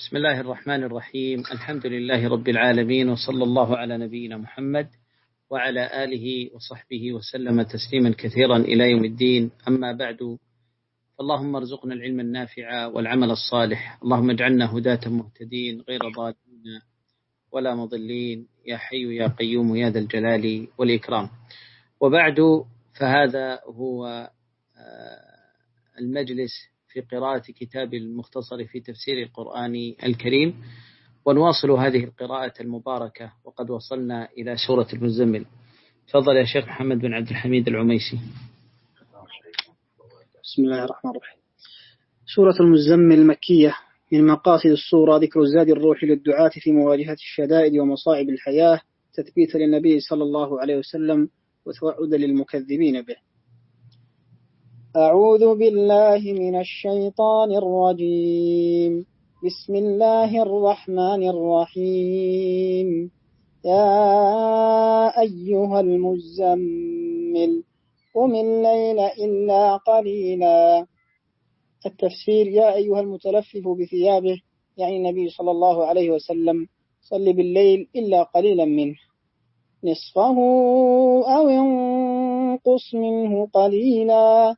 بسم الله الرحمن الرحيم. الحمد لله رب العالمين وصلى الله على نبينا محمد وعلى آله وصحبه وسلم تسليما كثيرا إلى يوم الدين. أما بعد اللهم ارزقنا العلم النافع والعمل الصالح. اللهم اجعلنا هداة مهتدين غير ضالين ولا مضلين. يا حي يا قيوم يا ذا الجلال والإكرام. وبعد فهذا هو آه، المجلس في قراءة كتاب المختصر في تفسير القرآن الكريم ونواصل هذه القراءة المباركة وقد وصلنا إلى سورة المزمل. تفضل يا شيخ محمد بن عبد الحميد العميسي. بسم الله الرحمن الرحيم. سورة المزمل مكية من مقاصد السورة ذكر الزاد الروح للدعاة في مواجهة الشدائد ومصائب الحياة تثبيتا للنبي صلى الله عليه وسلم وتوعدا للمكذبين به. أعوذ بالله من الشيطان الرجيم. بسم الله الرحمن الرحيم. يا أيها المزمل قم الليل إلا قليلا. التفسير يا أيها المتلفف بثيابه يعني النبي صلى الله عليه وسلم صل بالليل إلا قليلا منه. نصفه أو انقص منه قليلا.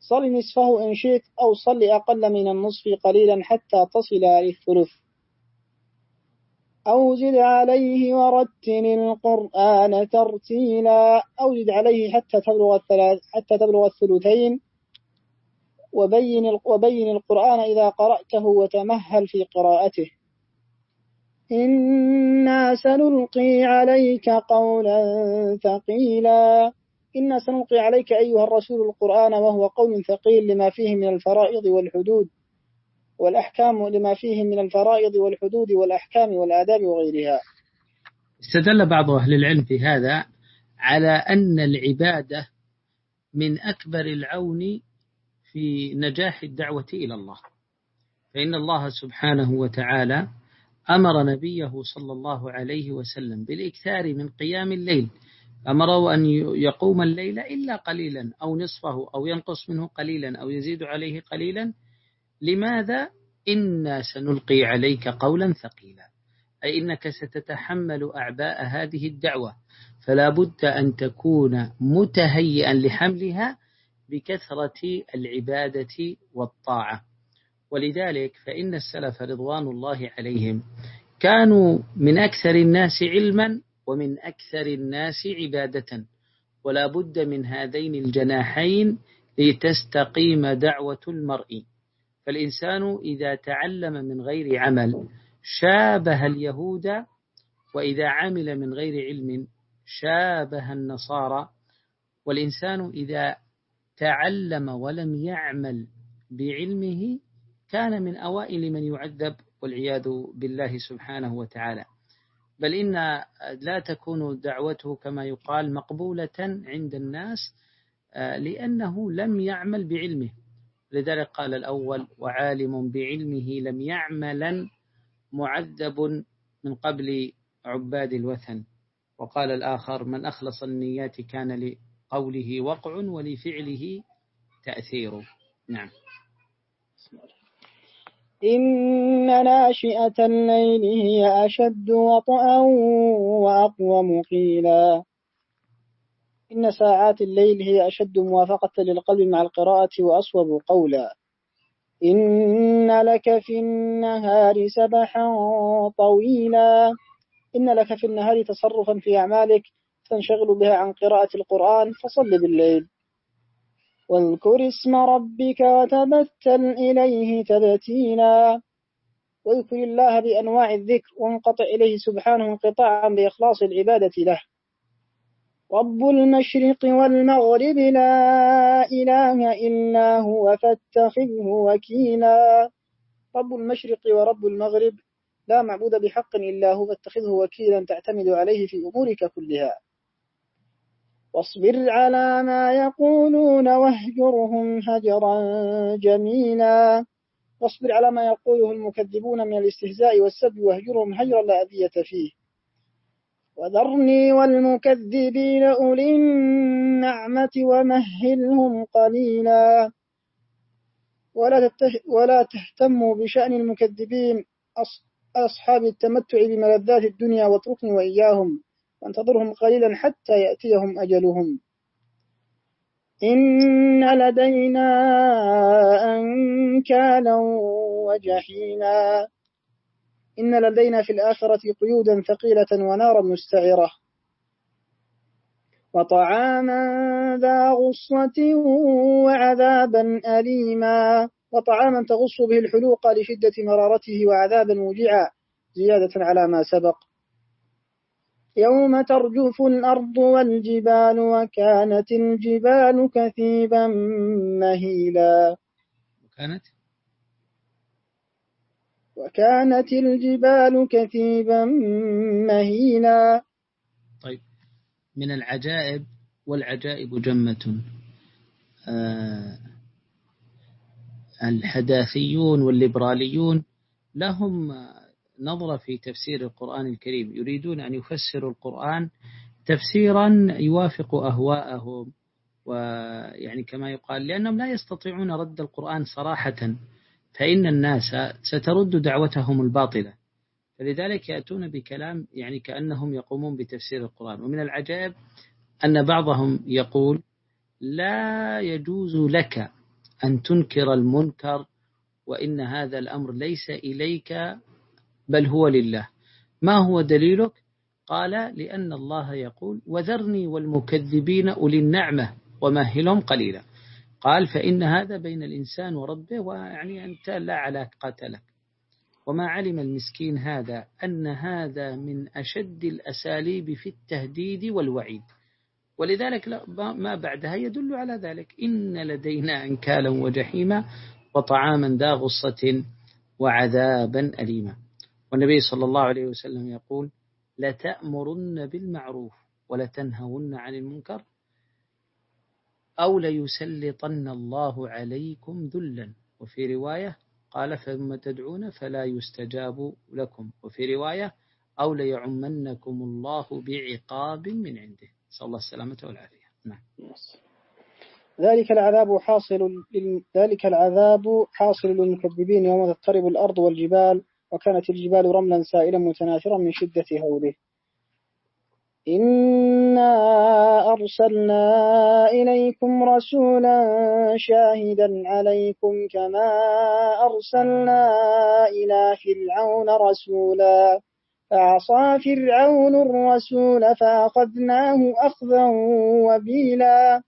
صل نصفه إن شئت أو صل أقل من النصف قليلا حتى تصل للثلث أو زد عليه ورتل القرآن ترتيلا أو زد عليه حتى تبلغ الثلاث حتى تبلغ الثلثين. وبين وبين القرآن إذا قرأته وتمهل في قراءته. إنا سنلقي عليك قولا ثقيلا. إنا سنلقي عليك أيها الرسول القرآن وهو قول ثقيل لما فيه من الفرائض والحدود والأحكام لما فيه من الفرائض والحدود والأحكام والآداب وغيرها. استدل بعض أهل العلم في هذا على أن العبادة من أكبر العون في نجاح الدعوة إلى الله. فإن الله سبحانه وتعالى أمر نبيه صلى الله عليه وسلم بالإكثار من قيام الليل أمره أن يقوم الليل إلا قليلا أو نصفه أو ينقص منه قليلا أو يزيد عليه قليلا. لماذا؟ إنا سنلقي عليك قولا ثقيلا. أي إنك ستتحمل أعباء هذه الدعوة. فلا بد أن تكون متهيئا لحملها بكثرة العبادة والطاعة. ولذلك فإن السلف رضوان الله عليهم كانوا من أكثر الناس علما ومن أكثر الناس عبادة ولا بد من هذين الجناحين لتستقيم دعوة المرء. فالإنسان إذا تعلم من غير عمل شابه اليهود وإذا عمل من غير علم شابه النصارى. والإنسان إذا تعلم ولم يعمل بعلمه كان من أوائل من يعذب والعياذ بالله سبحانه وتعالى. بل إن لا تكون دعوته كما يقال مقبولة عند الناس آه، لأنه لم يعمل بعلمه. لذلك قال الأول وعالم بعلمه لم يعملا معذب من قبل عباد الوثن وقال الآخر من أخلص النيات كان لقوله وقع ولفعله تأثير نعم. إن ناشئة الليل هي أشد وطئا وأقوم قيلا. إن ساعات الليل هي أشد موافقة للقلب مع القراءة وأصوب قولا. إن لك في النهار سبحا طويلا. إن لك في النهار تصرفا في أعمالك تنشغل بها عن قراءة القرآن فصل بالليل. واذكر اسم ربك وتبتل إليه تبتيلا. واذكر الله بأنواع الذكر وانقطع إليه سبحانه انقطاعا بإخلاص العبادة له. رب المشرق والمغرب لا إله إلا هو فاتخذه وكيلا. رب المشرق ورب المغرب لا معبود بحق إلا هو فاتخذه وكيلا تعتمد عليه في أمورك كلها. واصبر على ما يقولون واهجرهم هجرا جميلا. واصبر على ما يقوله المكذبون من الاستهزاء والسب واهجرهم هجرا لا أذية فيه. وذرني والمكذبين أولي النعمة ومهلهم قليلا. ولا, ولا تهتموا بشأن المكذبين أصحاب التمتع بملذات الدنيا واتركني وإياهم. وانتظرهم قليلا حتى يأتيهم أجلهم. إن لدينا أنكالا وجحيما. إن لدينا في الآخرة قيودا ثقيلة ونارا مستعرة. وطعاما ذا غصة وعذابا أليما. وطعاما تغص به الحلوق لشدة مرارته وعذابا موجعا زيادة على ما سبق. يوم ترجف الأرض والجبال وكانت الجبال كثيبا مهيلا. وكانت؟ وكانت الجبال كثيبا مهيلا. طيب من العجائب والعجائب جمة. آه الحداثيون والليبراليون لهم نظرة في تفسير القرآن الكريم. يريدون أن يفسروا القرآن تفسيرا يوافق أهواءهم ويعني كما يقال لأنهم لا يستطيعون رد القرآن صراحة فإن الناس سترد دعوتهم الباطلة. فلذلك يأتون بكلام يعني كأنهم يقومون بتفسير القرآن. ومن العجائب أن بعضهم يقول لا يجوز لك أن تنكر المنكر وإن هذا الأمر ليس إليك بل هو لله. ما هو دليلك؟ قال لأن الله يقول وذرني والمكذبين أولي النعمة ومهلهم قليلا. قال فإن هذا بين الإنسان وربه ويعني أنت لا علاقة لك. وما علم المسكين هذا أن هذا من أشد الأساليب في التهديد والوعيد. ولذلك ما بعدها يدل على ذلك. إن لدينا أنكالا وجحيما وطعاما ذا غصة وعذابا أليما. والنبي صلى الله عليه وسلم يقول لتأمرن بالمعروف ولتنهون عن المنكر أو ليسلطن الله عليكم ذلا. وفي رواية قال ثم تدعون فلا يستجاب لكم. وفي رواية أو ليعمنكم الله بعقاب من عنده. نسأل الله السلامة والعافية. نعم. ذلك العذاب حاصل ذلك العذاب حاصل للمكذبين يوم تضطرب الأرض والجبال وكانت الجبال رملا سائلا متناثرا من شدة هوله. إنا أرسلنا إليكم رسولا شاهدا عليكم كما أرسلنا إلى فرعون رسولا. فعصى فرعون الرسول فأخذناه أخذا وبيلا.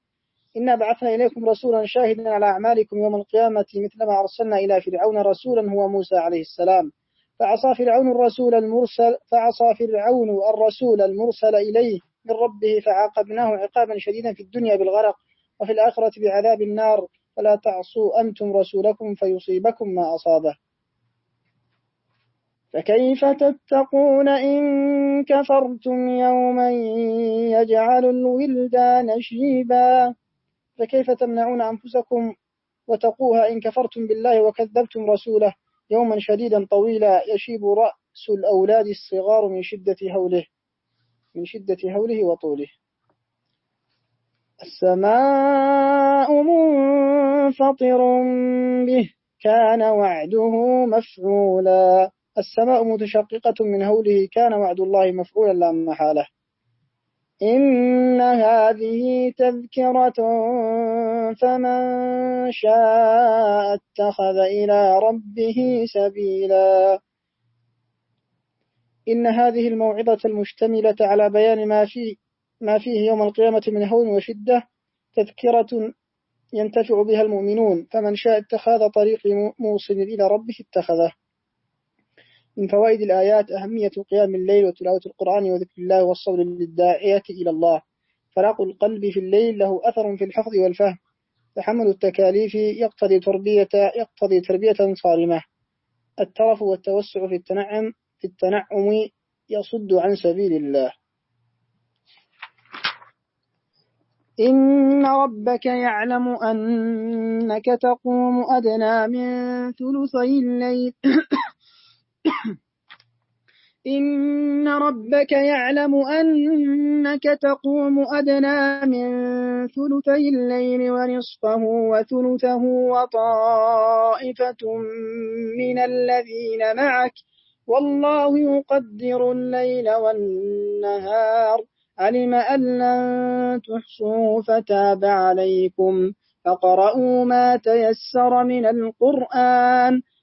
إنا بعثنا إليكم رسولا شاهدا على أعمالكم يوم القيامة مثلما أرسلنا إلى فرعون رسولا هو موسى عليه السلام. فعصى فرعون الرسول المرسل فعصى فرعون الرسول المرسل إليه من ربه فعاقبناه عقابا شديدا في الدنيا بالغرق وفي الآخرة بعذاب النار. فلا تعصوا أنتم رسولكم فيصيبكم ما أصابه. فكيف تتقون إن كفرتم يوما يجعل الولدان شيبا؟ فكيف تمنعون أنفسكم وتقوها إن كفرتم بالله وكذبتم رسوله؟ يوما شديدا طويلا يشيب رأس الأولاد الصغار من شدة هوله من شدة هوله وطوله. السماء منفطر به كان وعده مفعولا. السماء متشققة من هوله كان وعد الله مفعولا لا محالة. إن هذه تذكرة فمن شاء اتخذ إلى ربه سبيلا. إن هذه الموعظة المشتملة على بيان ما فيه, ما فيه يوم القيامة من هون وشدة تذكرة ينتفع بها المؤمنون. فمن شاء اتخاذ طريق موصل إلى ربه اتخذه. من فوائد الآيات أهمية قيام الليل وتلاوة القرآن وذكر الله والصبر للداعية إلى الله. فراق القلب في الليل له أثر في الحفظ والفهم. تحمل التكاليف يقتضي تربية يقتضي تربية صارمة. الترف والتوسع في التنعم في التنعم يصد عن سبيل الله. إن ربك يعلم أنك تقوم أدنى من ثلثي الليل. إن ربك يعلم أنك تقوم أدنى من ثلثي الليل ونصفه وثلثه وطائفة من الذين معك. والله يقدر الليل والنهار. علم أن لن تحصوا فتاب عليكم. فقرأوا ما تيسر من القرآن.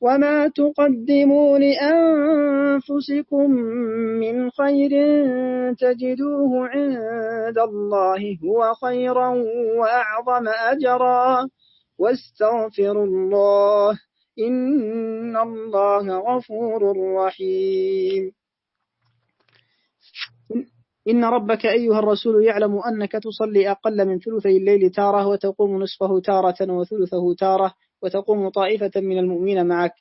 وما تقدموا لأنفسكم من خير تجدوه عند الله هو خيرا وأعظم أجرا واستغفروا الله إن الله غفور رحيم. إن ربك أيها الرسول يعلم أنك تصلي أقل من ثلثي الليل تارة وتقوم نصفه تارة وثلثه تارة وتقوم طائفة من المؤمنين معك.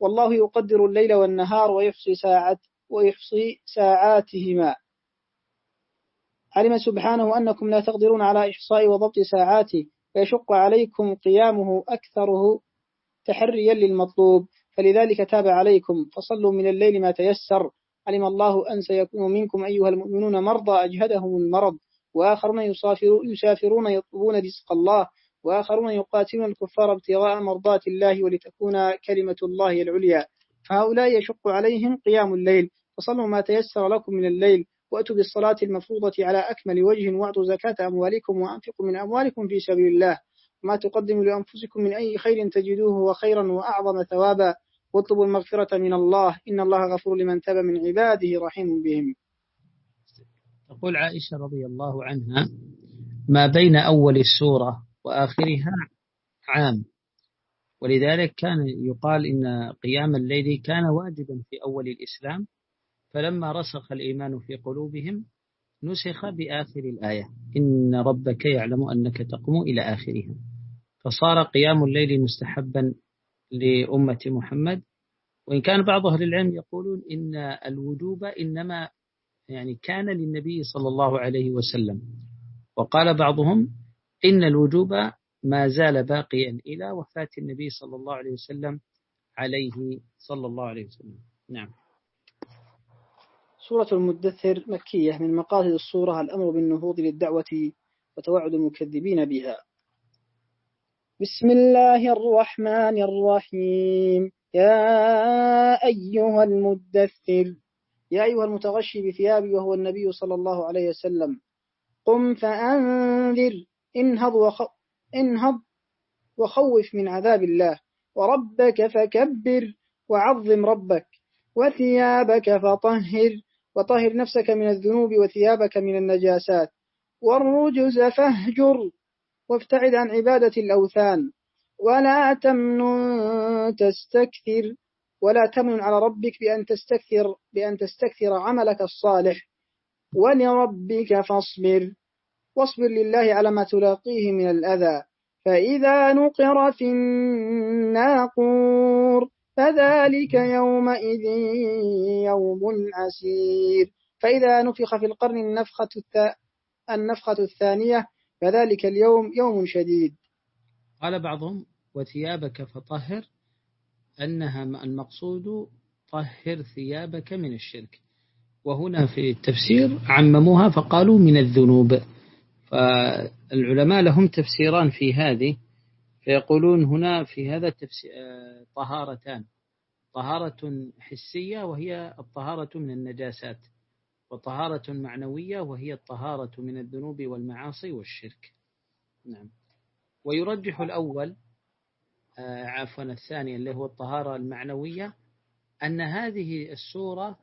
والله يقدر الليل والنهار ويحصي ساعات ويحصي ساعاتهما. علم سبحانه أنكم لا تقدرون على إحصاء وضبط ساعاته فيشق عليكم قيامه أكثره تحريا للمطلوب. فلذلك تاب عليكم فصلوا من الليل ما تيسر. علم الله أن سيكون منكم أيها المؤمنون مرضى أجهدهم المرض. وآخرون يسافرون يطلبون رزق الله. وآخرون يقاتلون الكفار ابتغاء مرضات الله ولتكون كلمة الله العليا. فهؤلاء يشق عليهم قيام الليل. فصلوا ما تيسر لكم من الليل وأتوا بالصلاة المفروضة على أكمل وجه وأعطوا زكاة أموالكم وأنفقوا من أموالكم في سبيل الله. ما تقدموا لأنفسكم من أي خير تجدوه وخيرا وأعظم ثوابا. واطلبوا المغفرة من الله. إن الله غفور لمن تاب من عباده رحيم بهم. تقول عائشة رضي الله عنها ما بين أول السورة وآخرها عام. ولذلك كان يقال إن قيام الليل كان واجبا في أول الإسلام فلما رسخ الإيمان في قلوبهم نسخ بآخر الآية. إن ربك يعلم أنك تقوم إلى آخرها. فصار قيام الليل مستحبا لأمة محمد. وإن كان بعض أهل العلم يقولون إن الوجوب إنما يعني كان للنبي صلى الله عليه وسلم. وقال بعضهم إن الوجوب ما زال باقيا إلى وفاة النبي صلى الله عليه وسلم عليه صلى الله عليه وسلم. نعم. سورة المدثر مكية من مقاصد الصورة الأمر بالنهوض للدعوة وتوعد المكذبين بها. بسم الله الرحمن الرحيم. يا أيها المدثر. يا أيها المتغشي بثيابي وهو النبي صلى الله عليه وسلم. قم فأنذر. انهض, وخ... انهض وخوف من عذاب الله. وربك فكبر وعظم ربك. وثيابك فطهر وطهر نفسك من الذنوب وثيابك من النجاسات. والرجز فاهجر وابتعد عن عبادة الأوثان. ولا تمنن تستكثر ولا تمن على ربك بأن تستكثر بأن تستكثر عملك الصالح. ولربك فاصبر. واصبر لله على ما تلاقيه من الأذى. فإذا نقر في الناقور فذلك يومئذ يوم عسير. فإذا نفخ في القرن النفخة, النفخة الثانية فذلك اليوم يوم شديد. قال بعضهم وثيابك فطهر أنها المقصود طهر ثيابك من الشرك. وهنا في التفسير عمموها فقالوا من الذنوب. فالعلماء لهم تفسيران في هذه فيقولون هنا في هذا التفسير طهارتان. طهارة حسية وهي الطهارة من النجاسات وطهارة معنوية وهي الطهارة من الذنوب والمعاصي والشرك. نعم. ويرجح الأول آه، عفوا الثاني اللي هو الطهارة المعنوية أن هذه السورة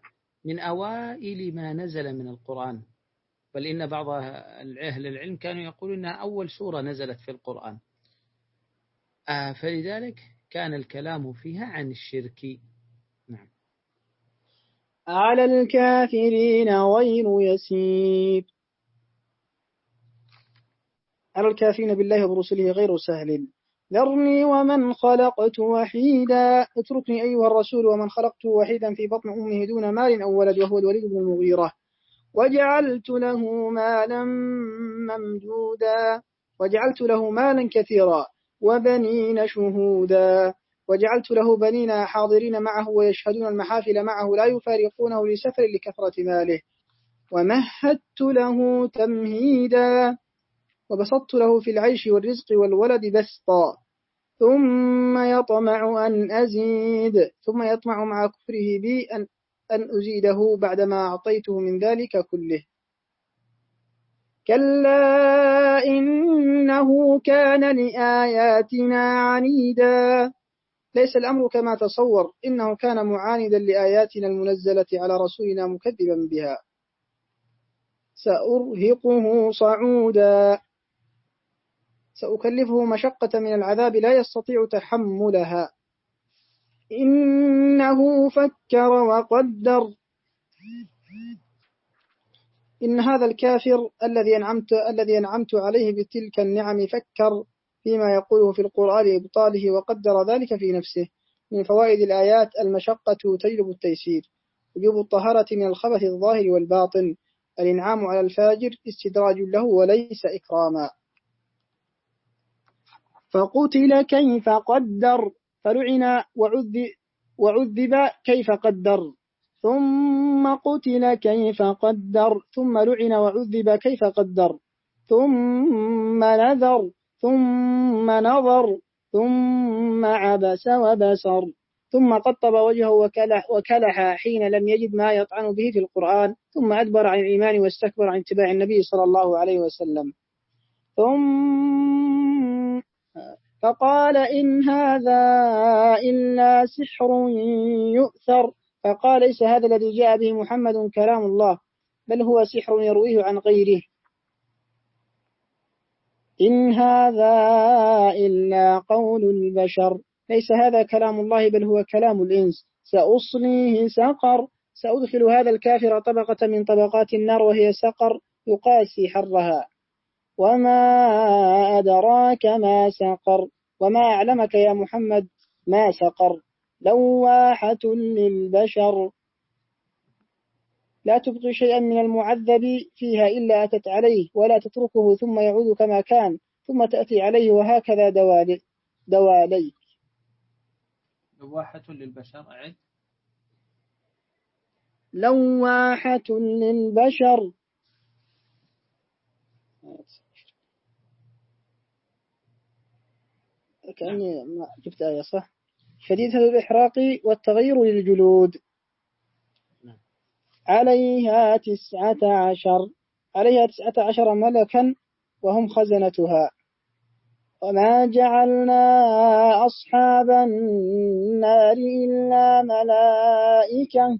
من أوائل ما نزل من القرآن. بل إن بعض أهل العلم كانوا يقولون أنها أول سورة نزلت في القرآن. آه، فلذلك كان الكلام فيها عن الشرك. نعم. على الكافرين غير يسير. على الكافرين بالله ورسله غير سهل. ذرني ومن خلقت وحيدا. اتركني أيها الرسول ومن خلقت وحيدا في بطن أمه دون مال أو ولد وهو الوليد بن المغيرة. وجعلت له مالا ممدودا وجعلت له مالا كثيرا وبنين شهودا. وجعلت له بنين حاضرين معه ويشهدون المحافل معه لا يفارقونه لسفر لكثرة ماله. ومهدت له تمهيدا وبسطت له في العيش والرزق والولد بسطا. ثم يطمع أن أزيد ثم يطمع مع كفره بي أن, أن أزيده بعدما أعطيته من ذلك كله. كلا إنه كان لآياتنا عنيدا. ليس الأمر كما تصور إنه كان معاندا لآياتنا المنزلة على رسولنا مكذبا بها. سأرهقه صعودا. سأكلفه مشقة من العذاب لا يستطيع تحملها. إنه فكر وقدر. إن هذا الكافر الذي أنعمت الذي أنعمت عليه بتلك النعم فكر فيما يقوله في القرآن إبطاله وقدر ذلك في نفسه. من فوائد الآيات المشقة تجلب التيسير وجوب الطهارة من الخبث الظاهر والباطن الإنعام على الفاجر استدراج له وليس إكراما. فقتل كيف قدر. فلعن وعذب, كيف قدر. ثم قتل كيف قدر. ثم لعن وعذب كيف قدر. ثم نذر. ثم نظر. ثم عبس وبسر. ثم قطب وجهه وكلح, وكلح حين لم يجد ما يطعن به في القرآن. ثم أدبر عن الإيمان واستكبر عن اتباع النبي صلى الله عليه وسلم. ثم فقال إن هذا إلا سحر يؤثر. فقال ليس هذا الذي جاء به محمد كلام الله بل هو سحر يرويه عن غيره. إن هذا إلا قول البشر. ليس هذا كلام الله بل هو كلام الإنس. سأصليه سقر. سأدخل هذا الكافر طبقة من طبقات النار وهي سقر يقاسي حرها. وما أدراك ما سقر. وما أعلمك يا محمد ما سقر لواحة للبشر. لا تبقي شيئا من المعذب فيها إلا أتت عليه ولا تتركه ثم يعود كما كان ثم تأتي عليه وهكذا دوالي دواليك. لواحة للبشر أعد. لواحة للبشر. كأني ما جبت آية صح؟ شديدة الإحراق والتغير للجلود. عليها تسعة عشر. عليها تسعة عشر ملكا وهم خزنتها. وما جعلنا أصحاب النار إلا ملائكة.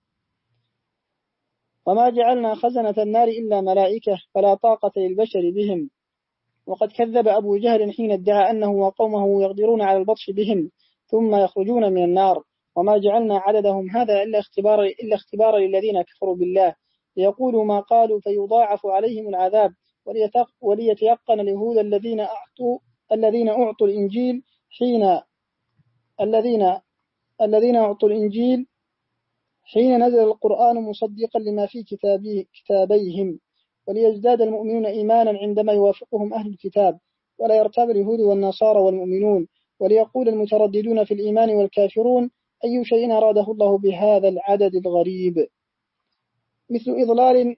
وما جعلنا خزنة النار إلا ملائكة فلا طاقة للبشر بهم. وقد كذب أبو جهل حين ادعى أنه وقومه يقدرون على البطش بهم ثم يخرجون من النار. وما جعلنا عددهم هذا إلا اختبار إلا اختبارا للذين كفروا بالله. ليقولوا ما قالوا فيضاعف عليهم العذاب. وليتيقن اليهود الذين أعطوا الذين أعطوا الإنجيل حين الذين الذين أعطوا الإنجيل حين نزل القرآن مصدقا لما في كتابيهم وليزداد المؤمنون إيمانا عندما يوافقهم أهل الكتاب ولا يرتاب اليهود والنصارى والمؤمنون وليقول المترددون في الإيمان والكافرون أي شيء أراده الله بهذا العدد الغريب؟ مثل إضلال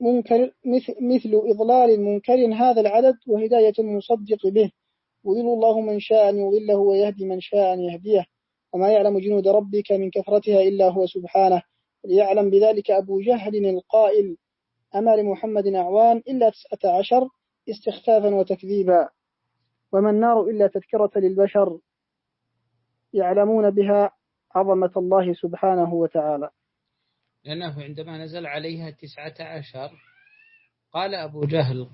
منكر مثل إضلال منكر هذا العدد وهداية المصدق به ويضل الله من شاء أن يضله ويهدي من شاء أن يهديه. وما يعلم جنود ربك من كثرتها إلا هو سبحانه. ليعلم بذلك أبو جهل القائل أما لمحمد أعوان إلا تسعة عشر استخفافا وتكذيبا. وما النار إلا تذكرة للبشر يعلمون بها عظمة الله سبحانه وتعالى. لأنه عندما نزل عليها تسعة عشر قال أبو جهل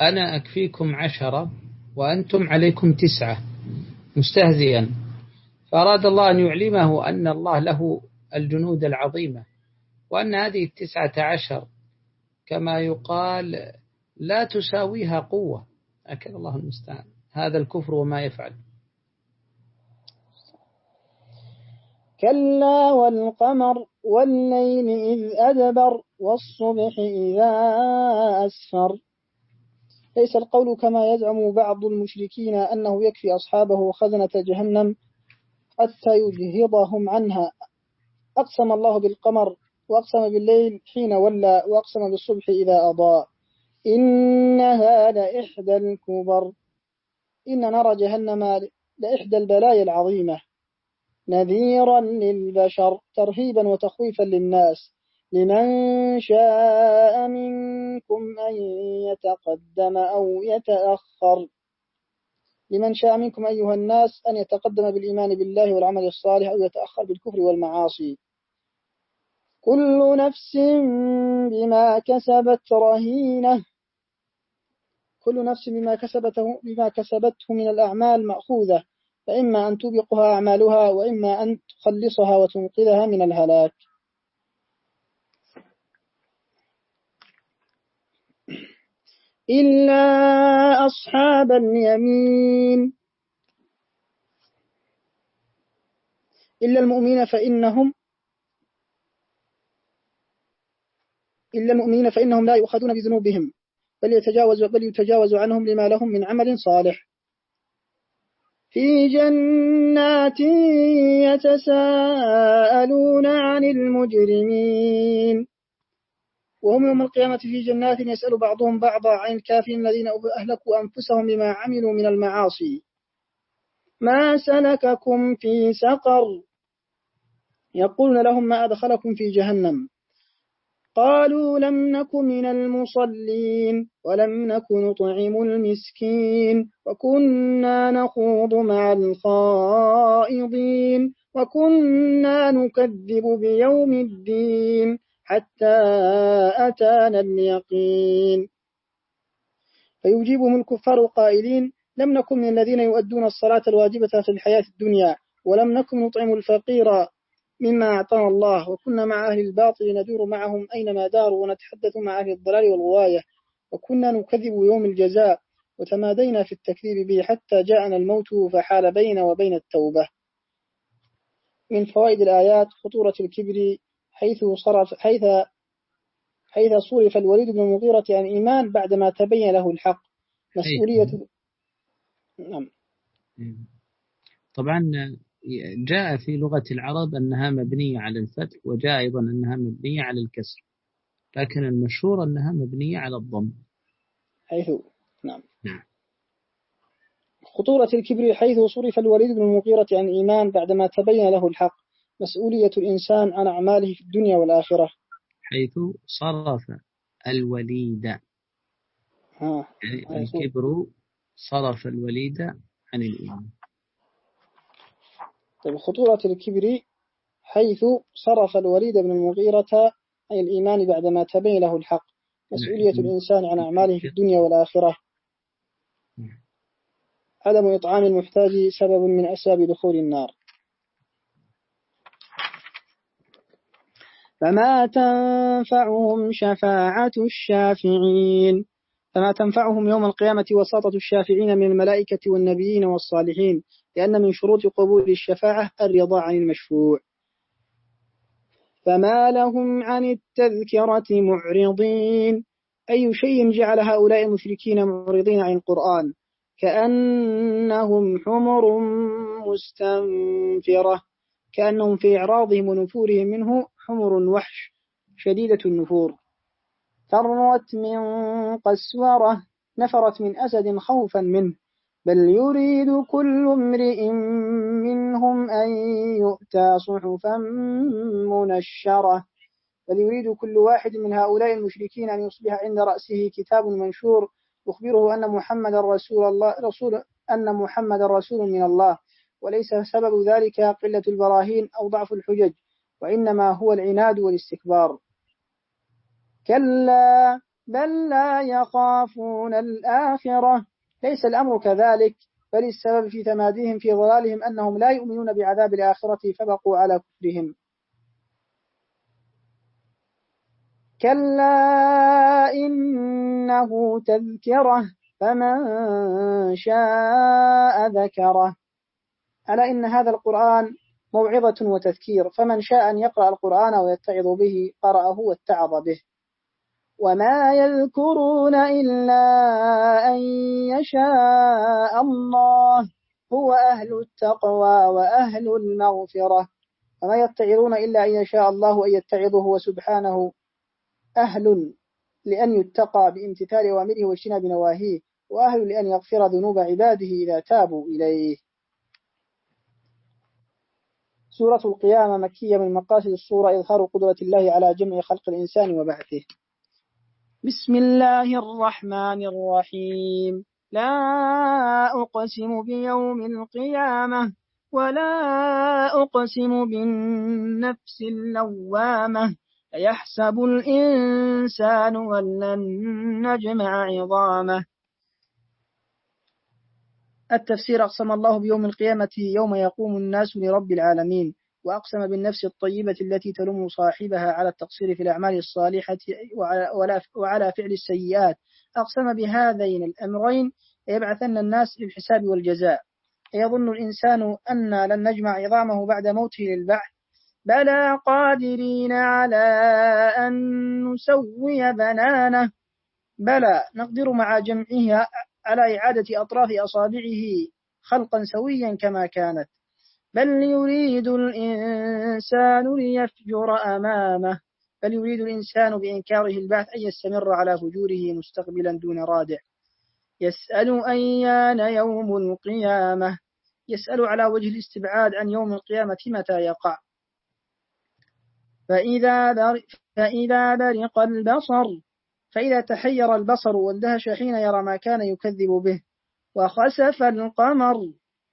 أنا أكفيكم عشرة وأنتم عليكم تسعة مستهزئا. فأراد الله أن يعلمه أن الله له الجنود العظيمة وأن هذه التسعة عشر كما يقال لا تساويها قوة. أكد الله المستعان. هذا الكفر وما يفعل. كلا والقمر والليل إذ أدبر والصبح إذا أسفر. ليس القول كما يزعم بعض المشركين أنه يكفي أصحابه خزنة جهنم. حتى يجهضهم عنها. أقسم الله بالقمر وأقسم بالليل حين ولى وأقسم بالصبح إذا أضاء. إنها لإحدى الكبر. إن نرى جهنم لإحدى البلايا العظيمة. نذيرا للبشر ترهيبا وتخويفا للناس. لمن شاء منكم أن يتقدم أو يتأخر. لمن شاء منكم أيها الناس أن يتقدم بالإيمان بالله والعمل الصالح أو يتأخر بالكفر والمعاصي. كل نفس بما كسبت رهينة. كل نفس بما كسبته بما كسبته من الأعمال مأخوذة. فإما أن تبقها أعمالها وإما أن تخلصها وتنقذها من الهلاك. إلا أصحاب اليمين. إلا المؤمنين فإنهم إلا المؤمنين فإنهم لا يؤخذون بذنوبهم بل يتجاوز بل يتجاوز عنهم لما لهم من عمل صالح. في جنات يتساءلون عن المجرمين. وهم يوم القيامة في جنات يسأل بعضهم بعضا عن الكافرين الذين أهلكوا أنفسهم بما عملوا من المعاصي. ما سلككم في سقر؟ يقولون لهم ما أدخلكم في جهنم. قالوا لم نك من المصلين ولم نك نطعم المسكين وكنا نخوض مع الخائضين وكنا نكذب بيوم الدين حتى أتانا اليقين. فيجيبهم الكفار قائلين لم نكن من الذين يؤدون الصلاة الواجبة في الحياة الدنيا ولم نكن نطعم الفقير مما أعطانا الله وكنا مع أهل الباطل ندور معهم أينما داروا ونتحدث مع أهل الضلال والغواية وكنا نكذب يوم الجزاء وتمادينا في التكذيب به حتى جاءنا الموت فحال بيننا وبين التوبة. من فوائد الآيات خطورة الكبر حيث صرف حيث حيث صرف الوليد بن المغيرة عن الإيمان بعدما تبين له الحق. مسؤولية نعم. طبعا جاء في لغة العرب أنها مبنية على الفتح وجاء أيضا أنها مبنية على الكسر. لكن المشهور أنها مبنية على الضم. حيث نعم. نعم. خطورة الكبر حيث صرف الوليد بن المغيرة عن الإيمان بعدما تبين له الحق. مسؤولية الإنسان عن أعماله في الدنيا والآخرة حيث صرف الوليد ها. يعني الكبر صرف الوليد عن الإيمان طيب خطورة الكبر حيث صرف الوليد بن المغيرة عن الإيمان بعدما تبين له الحق مسؤولية نعم. الإنسان عن أعماله في الدنيا والآخرة نعم. عدم إطعام المحتاج سبب من أسباب دخول النار فما تنفعهم شفاعة الشافعين فما تنفعهم يوم القيامة وساطة الشافعين من الملائكة والنبيين والصالحين لأن من شروط قبول الشفاعة الرضا عن المشفوع فما لهم عن التذكرة معرضين أي شيء جعل هؤلاء المشركين معرضين عن القرآن كأنهم حمر مستنفرة كأنهم في إعراضهم ونفورهم منه حمر وحش شديدة النفور. فرت من قسورة نفرت من أسد خوفا منه. بل يريد كل امرئ منهم أن يؤتى صحفا منشرة. بل يريد كل واحد من هؤلاء المشركين أن يصبح عند رأسه كتاب منشور يخبره أن محمد رسول الله رسول أن محمد رسول من الله. وليس سبب ذلك قلة البراهين أو ضعف الحجج. وإنما هو العناد والاستكبار. كلا بل لا يخافون الآخرة. ليس الأمر كذلك بل السبب في تماديهم في ضلالهم أنهم لا يؤمنون بعذاب الآخرة فبقوا على كفرهم. كلا إنه تذكرة فمن شاء ذكره. ألا إن هذا القرآن موعظة وتذكير فمن شاء أن يقرأ القرآن ويتعظ به قرأه واتعظ به. وما يذكرون إلا أن يشاء الله هو أهل التقوى وأهل المغفرة. وما يتعظون إلا أن يشاء الله أن يتعظه وسبحانه. أهل لأن يتقى بامتثال أوامره واجتناب نواهيه وأهل لأن يغفر ذنوب عباده إذا تابوا إليه. سورة القيامة مكية من مقاصد الصورة إظهار قدرة الله على جمع خلق الإنسان وبعثه. بسم الله الرحمن الرحيم. لا أقسم بيوم القيامة ولا أقسم بالنفس اللوامة. أيحسب الإنسان ولن نجمع عظامه؟ التفسير أقسم الله بيوم القيامة يوم يقوم الناس لرب العالمين وأقسم بالنفس الطيبة التي تلوم صاحبها على التقصير في الأعمال الصالحة وعلى فعل السيئات. أقسم بهذين الأمرين يبعثن الناس للحساب والجزاء. يظن الإنسان أن لن نجمع عظامه بعد موته للبعث. بلى قادرين على أن نسوي بنانه. بلى نقدر مع جمعها على إعادة أطراف أصابعه خلقا سويا كما كانت. بل يريد الإنسان ليفجر أمامه. بل يريد الإنسان بإنكاره البعث أن يستمر على فجوره مستقبلا دون رادع. يسأل أيان يوم القيامة. يسأل على وجه الاستبعاد عن يوم القيامة متى يقع. فإذا, بر فإذا برق البصر فإذا تحير البصر واندهش حين يرى ما كان يكذب به وخسف القمر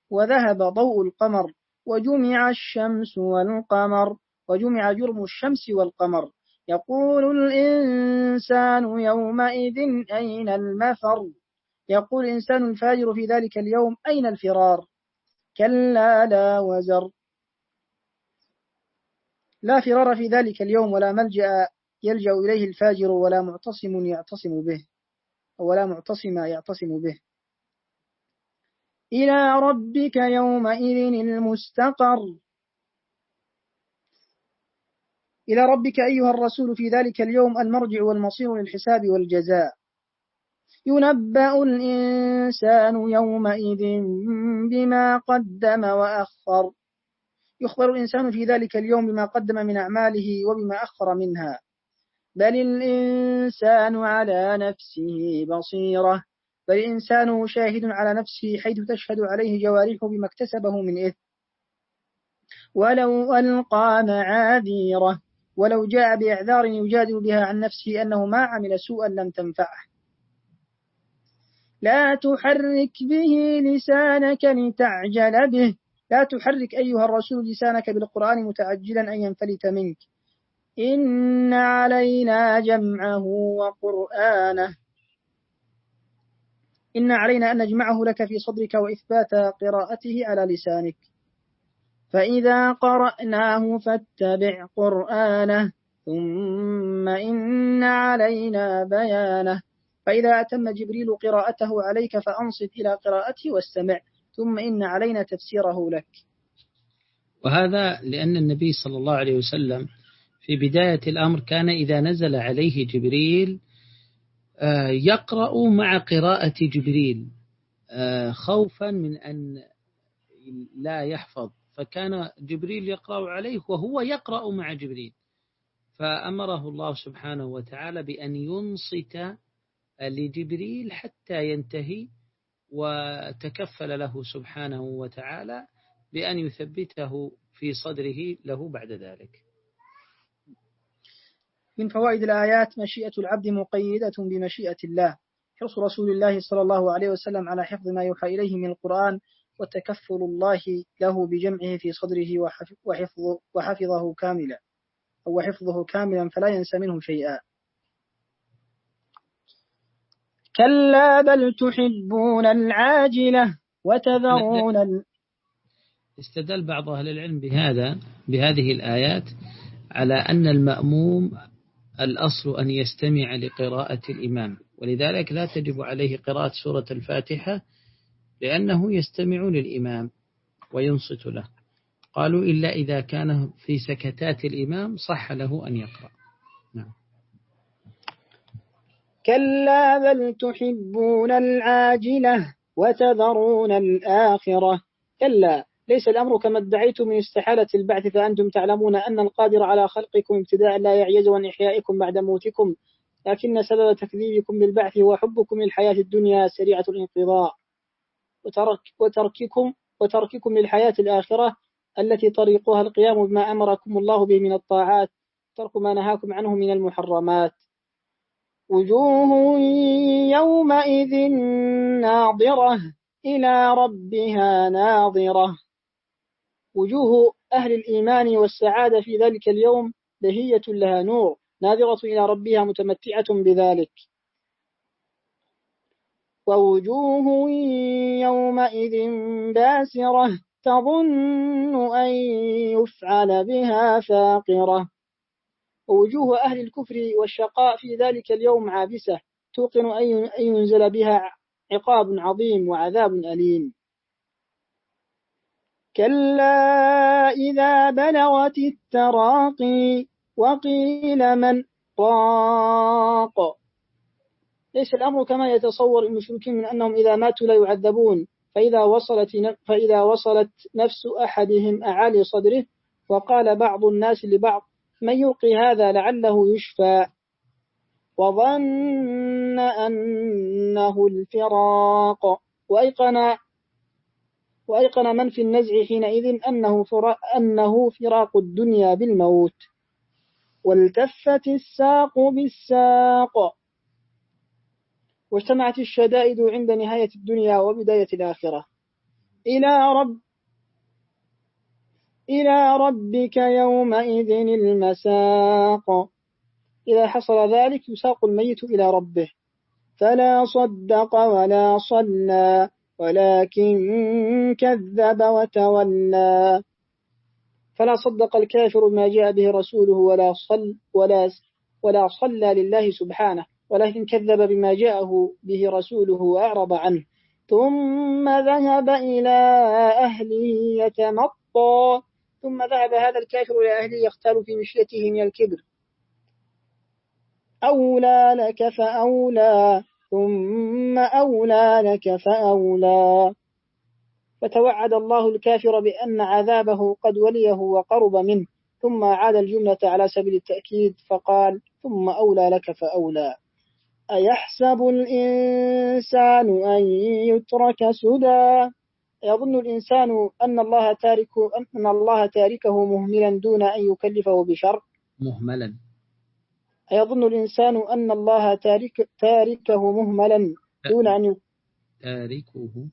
وذهب ضوء القمر وجمع الشمس والقمر وجمع جرم الشمس والقمر. يقول الإنسان يومئذ أين المفر؟ يقول الإنسان الفاجر في ذلك اليوم أين الفرار؟ كلا لا وزر. لا فرار في ذلك اليوم ولا ملجأ يلجأ إليه الفاجر ولا معتصم يعتصم به ولا معتصم يعتصم به. إلى ربك يومئذ المستقر. إلى ربك أيها الرسول في ذلك اليوم المرجع والمصير للحساب والجزاء. ينبأ الإنسان يومئذ بما قدم وأخر. يخبر الإنسان في ذلك اليوم بما قدم من أعماله وبما أخر منها. بل الإنسان على نفسه بصيرة بل الإنسان شاهد على نفسه حيث تشهد عليه جوارحه بما اكتسبه من إثم ولو ألقى معاذيره ولو جاء بإعذار يجادل بها عن نفسه أنه ما عمل سوءا لم تنفعه لا تحرك به لسانك لتعجل به لا تحرك أيها الرسول لسانك بالقرآن متعجلا أن ينفلت منك إن علينا جمعه وقرآنه. إن علينا أن نجمعه لك في صدرك وإثبات قراءته على لسانك. فإذا قرأناه فاتبع قرآنه ثم إن علينا بيانه. فإذا أتم جبريل قراءته عليك فأنصت إلى قراءته واستمع ثم إن علينا تفسيره لك. وهذا لأن النبي صلى الله عليه وسلم في بداية الأمر كان إذا نزل عليه جبريل آه، يقرأ مع قراءة جبريل آه، خوفا من أن لا يحفظ. فكان جبريل يقرأ عليه وهو يقرأ مع جبريل. فأمره الله سبحانه وتعالى بأن ينصت لجبريل حتى ينتهي وتكفل له سبحانه وتعالى بأن يثبته في صدره له بعد ذلك. من فوائد الآيات مشيئة العبد مقيدة بمشيئة الله. حرص رسول الله صلى الله عليه وسلم على حفظ ما يوحى إليه من القرآن وتكفل الله له بجمعه في صدره وحفظه, وحفظه كاملا. أو حفظه كاملا فلا ينسى منه شيئا. كلا بل تحبون العاجلة وتذرون ال... استدل بعض أهل العلم بهذا بهذه الآيات على أن المأموم الأصل أن يستمع لقراءة الإمام. ولذلك لا تجب عليه قراءة سورة الفاتحة لأنه يستمع للإمام وينصت له. قالوا إلا إذا كان في سكتات الإمام صح له أن يقرأ. نعم. كلا بل تحبون العاجلة وتذرون الآخرة. كلا. ليس الأمر كما ادعيتم من استحالة البعث فأنتم تعلمون أن القادر على خلقكم ابتداء لا يعجز عن إحيائكم بعد موتكم. لكن سبب تكذيبكم بالبعث هو حبكم للحياة الدنيا سريعة الانقضاء. وترك وترككم وترككم للحياة الآخرة التي طريقها القيام بما أمركم الله به من الطاعات. ترك ما نهاكم عنه من المحرمات. وجوه يومئذ ناظرة إلى ربها ناظرة. وجوه أهل الإيمان والسعادة في ذلك اليوم لهية لها نور ناظرة إلى ربها متمتعة بذلك. ووجوه يومئذ باسرة تظن أن يفعل بها فاقرة. ووجوه أهل الكفر والشقاء في ذلك اليوم عابسة توقن أن ينزل بها عقاب عظيم وعذاب أليم. كلا إذا بلغت التراقي وقيل من راق ليس الأمر كما يتصور المشركين من أنهم إذا ماتوا لا يعذبون. فإذا وصلت, فإذا وصلت نفس أحدهم أعالي صدره وقال بعض الناس لبعض من يلقي هذا لعله يشفى وظن أنه الفراق. وأيقن وأيقن من في النزع حينئذ أنه, أنه فراق الدنيا بالموت. والتفت الساق بالساق. واجتمعت الشدائد عند نهاية الدنيا وبداية الآخرة. إلى رب إلى ربك يومئذ المساق. إذا حصل ذلك يساق الميت إلى ربه. فلا صدق ولا صلى. ولكن كذب وتولى. فلا صدق الكافر ما جاء به رسوله ولا صل ولا ولا صلى لله سبحانه ولكن كذب بما جاءه به رسوله وأعرض عنه. ثم ذهب إلى أهله يتمطى. ثم ذهب هذا الكافر إلى أهله يختال في مشيته من الكبر. أولى لك فأولى. ثم أولى لك فأولى. فتوعد الله الكافر بأن عذابه قد وليه وقرب منه ثم عاد الجملة على سبيل التأكيد فقال ثم أولى لك فأولى. أيحسب الإنسان أن يترك سدى؟ يظن الإنسان أن الله تارك أن الله تاركه مهملا دون أن يكلفه بشر؟ مهملا. أيظن الإنسان أن الله تارك تاركه مهملا دون أن تاركه.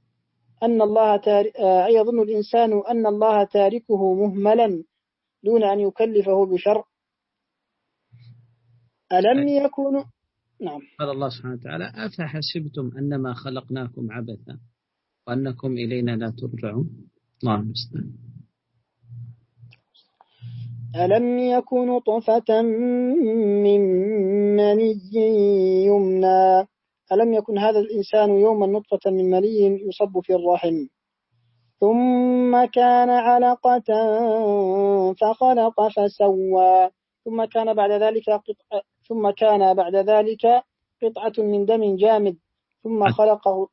أن الله تار... أيظن الإنسان أن الله تاركه مهملا دون أن يكلفه بشر ألم يكن نعم. قال الله سبحانه وتعالى أفحسبتم أنما خلقناكم عبثا وأنكم إلينا لا ترجعون؟ الله المستعان. ألم يكن طفة من مني يمنى؟ ألم يكن هذا الإنسان يوما نطفة من مني يصب في الرحم؟ ثم كان علقة فخلق فسوى. ثم كان بعد ذلك قطعة ثم كان بعد ذلك قطعة من دم جامد. ثم خلقه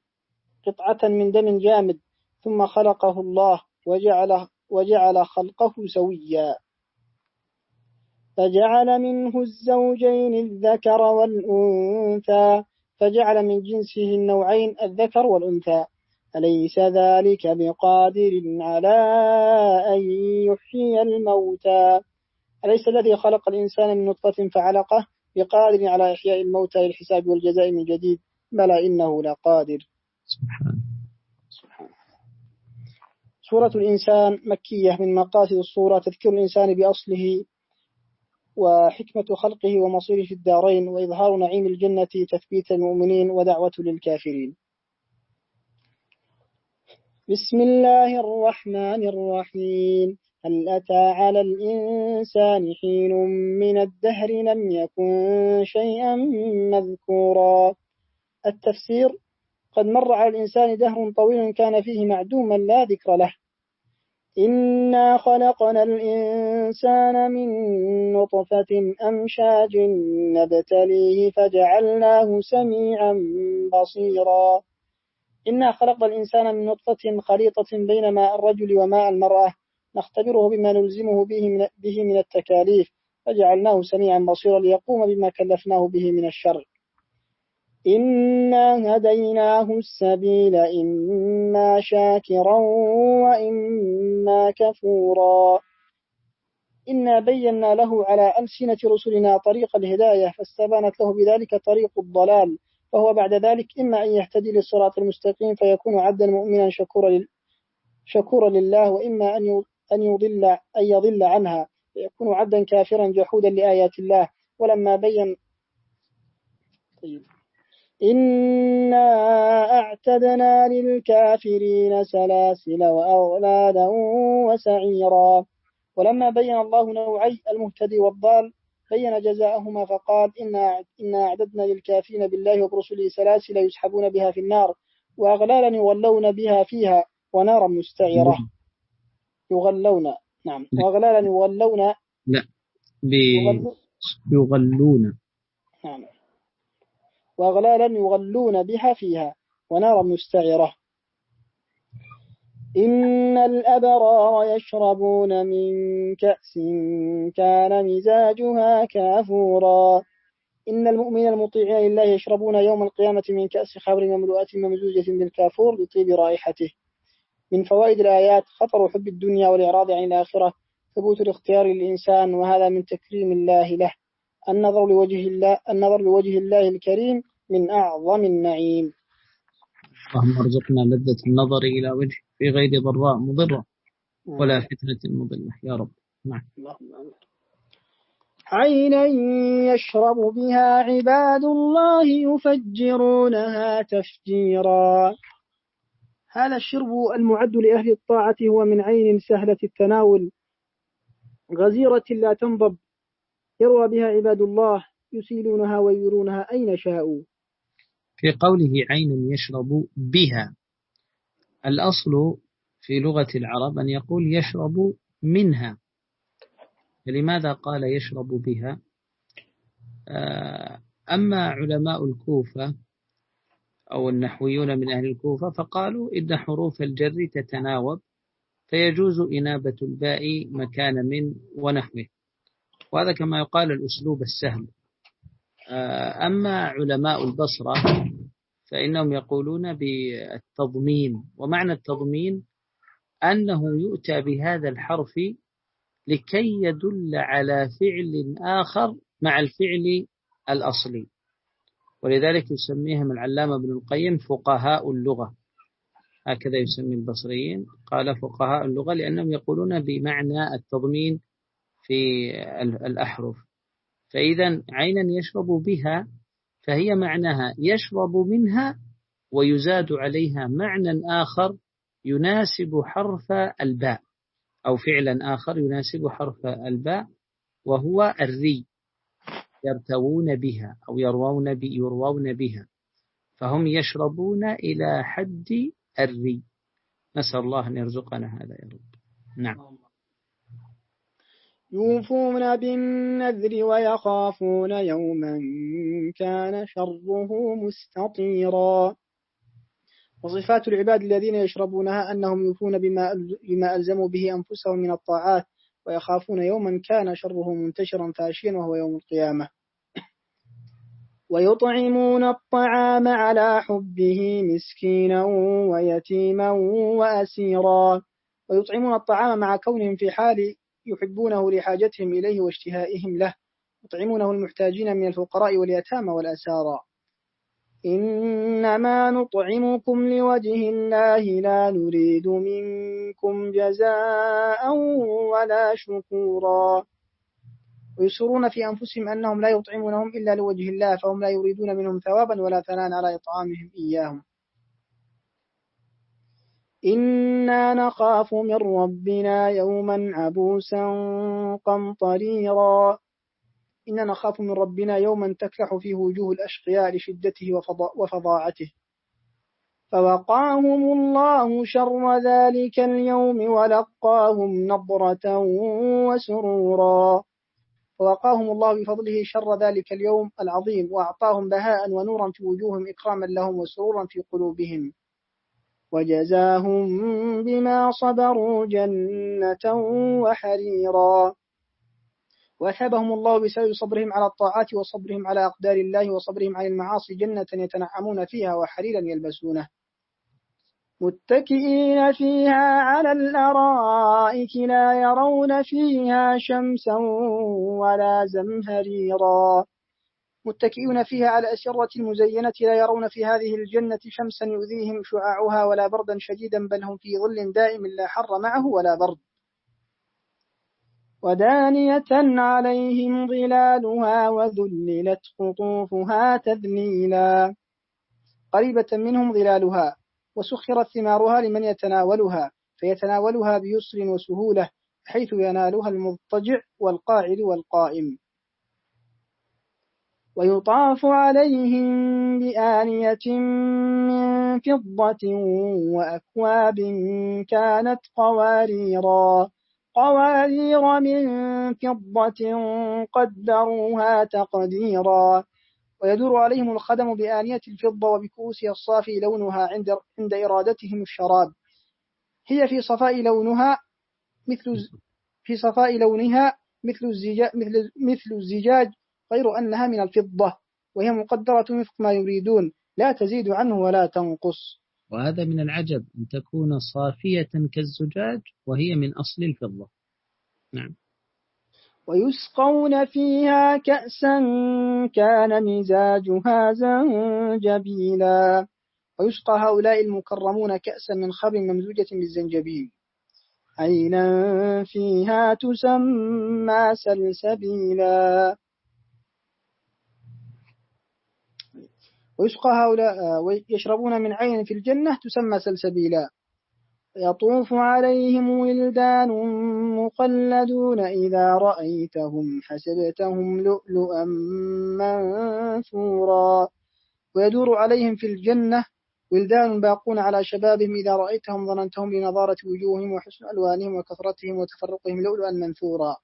قطعة من دم جامد. ثم خلقه الله وجعل وجعل خلقه سويا. فجعل منه الزوجين الذكر والأنثى فجعل من جنسه النوعين الذكر والأنثى. أليس ذلك بقادر على أن يحيي الموتى. أليس الذي خلق الإنسان من نطفة فعلقه بقادر على إحياء الموتى للحساب والجزاء من جديد؟ بلى إنه لقادر. سورة الإنسان مكية من مقاصد الصورة تذكر الإنسان بأصله وحكمة خلقه ومصيره في الدارين وإظهار نعيم الجنة تثبيت المؤمنين ودعوة للكافرين. بسم الله الرحمن الرحيم. هل أتى على الإنسان حين من الدهر لم يكن شيئا مذكورا؟ التفسير قد مر على الإنسان دهر طويل كان فيه معدوما لا ذكر له إنا خلقنا الإنسان من نطفة أمشاج نبتليه فجعلناه سميعا بصيرا. إنا خلقنا الإنسان من نطفة خليطة بين ماء الرجل وماء المرأة نختبره بما نلزمه به من, به من التكاليف فجعلناه سميعا بصيرا ليقوم بما كلفناه به من الشر. إنا هديناه السبيل إما شاكرا وإما كفورا. إنا بينا له على ألسنة رسلنا طريق الهداية فاستبانت له بذلك طريق الضلال. فهو بعد ذلك إما أن يهتدي للصراط المستقيم فيكون عبدا مؤمنا شكورا شكورا لله وإما أن أن يضل أن يضل عنها. فيكون عبدا كافرا جحودا لآيات الله. ولما بين طيب. إنا أعتدنا للكافرين سلاسل وأغلالا وسعيرا ولما بين الله نوعي المهتدي والضال بين جزاءهما فقال إنا, إنا أعددنا للكافرين بالله وبرسله سلاسل يسحبون بها في النار وأغلالا يغلون بها فيها ونارا مستعرة يغلون نعم. وأغلالا يغلون لا يغلون. نعم. وأغلالا يغلون بها فيها ونارا مستعرة إن الأبرار يشربون من كأس كان مزاجها كافورا. إن المؤمن المطيع لله يشربون يوم القيامة من كأس خمر مملوءة ممزوجة بالكافور لطيب رائحته. من فوائد الآيات خطر حب الدنيا والإعراض عن الآخرة ثبوت الاختيار للإنسان وهذا من تكريم الله له. النظر لوجه الله النظر لوجه الله الكريم من أعظم النعيم. اللهم ارزقنا لذة النظر إلى وجه في غير ضراء مضرة ولا فتنة مضلة. يا رب. نعم. عينا يشرب بها عباد الله يفجرونها تفجيرا. هذا الشرب المعد لأهل الطاعة هو من عين سهلة التناول. غزيرة لا تنضب. يروى بها عباد الله يسيلونها ويرونها أين شاءوا. في قوله عين يشرب بها. الأصل في لغة العرب أن يقول يشرب منها. فلماذا قال يشرب بها؟ آه، أما علماء الكوفة أو النحويون من أهل الكوفة فقالوا إن حروف الجر تتناوب فيجوز إنابة الباء مكان من ونحوه. وهذا كما يقال الأسلوب السهل. آه، أما علماء البصرة فإنهم يقولون بالتضمين ومعنى التضمين أنه يؤتى بهذا الحرف لكي يدل على فعل آخر مع الفعل الأصلي. ولذلك يسميهم العلامة ابن القيم فقهاء اللغة. هكذا يسمي البصريين. قال فقهاء اللغة لأنهم يقولون بمعنى التضمين في الأحرف. فإذا عينا يشرب بها فهي معناها يشرب منها ويزاد عليها معنى آخر يناسب حرف الباء أو فعلا آخر يناسب حرف الباء وهو الري يرتوون بها أو يروون, بي يروون بها. فهم يشربون إلى حد الري. نسأل الله أن يرزقنا هذا يا رب. نعم. يوفون بالنذر ويخافون يوما كان شره مستطيرا. وصفات العباد الذين يشربونها أنهم يوفون بما, بما ألزموا به أنفسهم من الطاعات ويخافون يوما كان شره منتشرا فاشيا وهو يوم القيامة. ويطعمون الطعام على حبه مسكينا ويتيما وأسيرا. ويطعمون الطعام مع كونهم في حال يحبونه لحاجتهم إليه واشتهائهم له يطعمونه المحتاجين من الفقراء واليتامى والأسارى. إنما نطعمكم لوجه الله لا نريد منكم جزاء ولا شكورا. ويسرون في أنفسهم أنهم لا يطعمونهم إلا لوجه الله فهم لا يريدون منهم ثوابا ولا ثناء على إطعامهم إياهم. إنا نخاف من ربنا يوما عبوسا قمطريرا. إنا نخاف من ربنا يوما تكلح فيه وجوه الأشقياء لشدته وفظاعته فوقاهم الله شر ذلك اليوم ولقاهم نضرة وسرورا. فوقاهم الله بفضله شر ذلك اليوم العظيم وأعطاهم بهاء ونورا في وجوههم إكراما لهم وسرورا في قلوبهم. وجزاهم بما صبروا جنة وحريرا. وأثابهم الله بسبب صبرهم على الطاعات وصبرهم على أقدار الله وصبرهم على المعاصي جنة يتنعمون فيها وحريرا يلبسونه. متكئين فيها على الأرائك لا يرون فيها شمسا ولا زمهريرا. متكئون فيها على أسرة المزينة لا يرون في هذه الجنة شمسا يؤذيهم شعاعها ولا بردا شديدا بل هم في ظل دائم لا حر معه ولا برد. ودانية عليهم ظلالها وذللت قطوفها تذليلا. قريبة منهم ظلالها وسخرت ثمارها لمن يتناولها فيتناولها بيسر وسهولة حيث ينالها المضطجع والقاعد والقائم. ويطاف عليهم بآنية من فضة وأكواب كانت قواريرا. قوارير من فضة قدروها تقديرا. ويدور عليهم الخدم بآنية الفضة وبكؤوسها الصافي لونها عند عند إرادتهم الشراب. هي في صفاء لونها مثل في صفاء لونها مثل الزجاج مثل مثل الزجاج غير أنها من الفضة وهي مقدرة وفق ما يريدون لا تزيد عنه ولا تنقص. وهذا من العجب أن تكون صافية كالزجاج وهي من أصل الفضة. نعم. ويسقون فيها كأسا كان مزاجها زنجبيلا. ويسقى هؤلاء المكرمون كأسا من خمر ممزوجة بالزنجبيل. عينا فيها تسمى سلسبيلا. ويسقى هؤلاء ويشربون من عين في الجنة تسمى سلسبيلا. يطوف عليهم ولدان مخلدون إذا رأيتهم حسبتهم لؤلؤا منثورا. ويدور عليهم في الجنة ولدان باقون على شبابهم إذا رأيتهم ظننتهم لنظارة وجوههم وحسن ألوانهم وكثرتهم وتفرقهم لؤلؤا منثورا.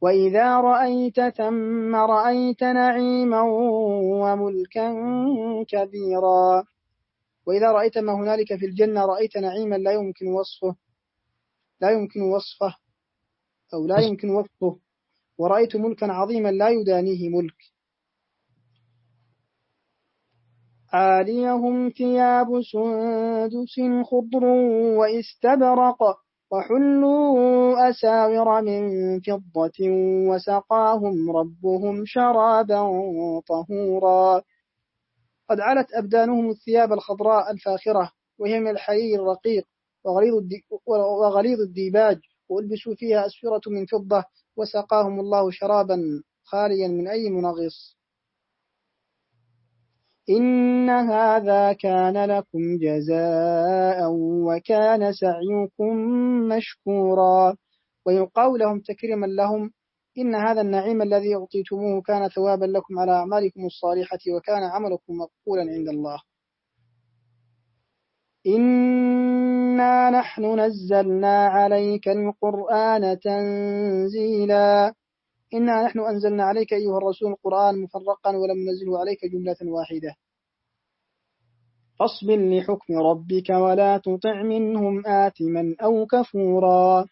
وإذا رأيت ثم رأيت نعيما وملكا كبيرا. وإذا رأيت ما هنالك في الجنة رأيت نعيما لا يمكن وصفه لا يمكن وصفه أو لا يمكن وصفه. ورأيت ملكا عظيما لا يدانيه ملك. عاليهم ثياب سندس خضر واستبرق. وحلوا أساور من فضة وسقاهم ربهم شرابا طهورا. قد علت أبدانهم الثياب الخضراء الفاخرة وهي من الحرير الرقيق وغليظ, الديباج وألبسوا فيها أسفرة من فضة وسقاهم الله شرابا خاليا من أي منغص. إن هذا كان لكم جزاء وكان سعيكم مشكورا ويقال لهم تكريما لهم إن هذا النعيم الذي أعطيتموه كان ثوابا لكم على أعمالكم الصالحة وكان عملكم مقبولا عند الله. إنا نحن نزلنا عليك القرآن تنزيلا إنا نحن أنزلنا عليك أيها الرسول القرآن مفرقا ولم ننزله عليك جملة واحدة. فاصبر لحكم ربك ولا تطع منهم آثما أو كفورا.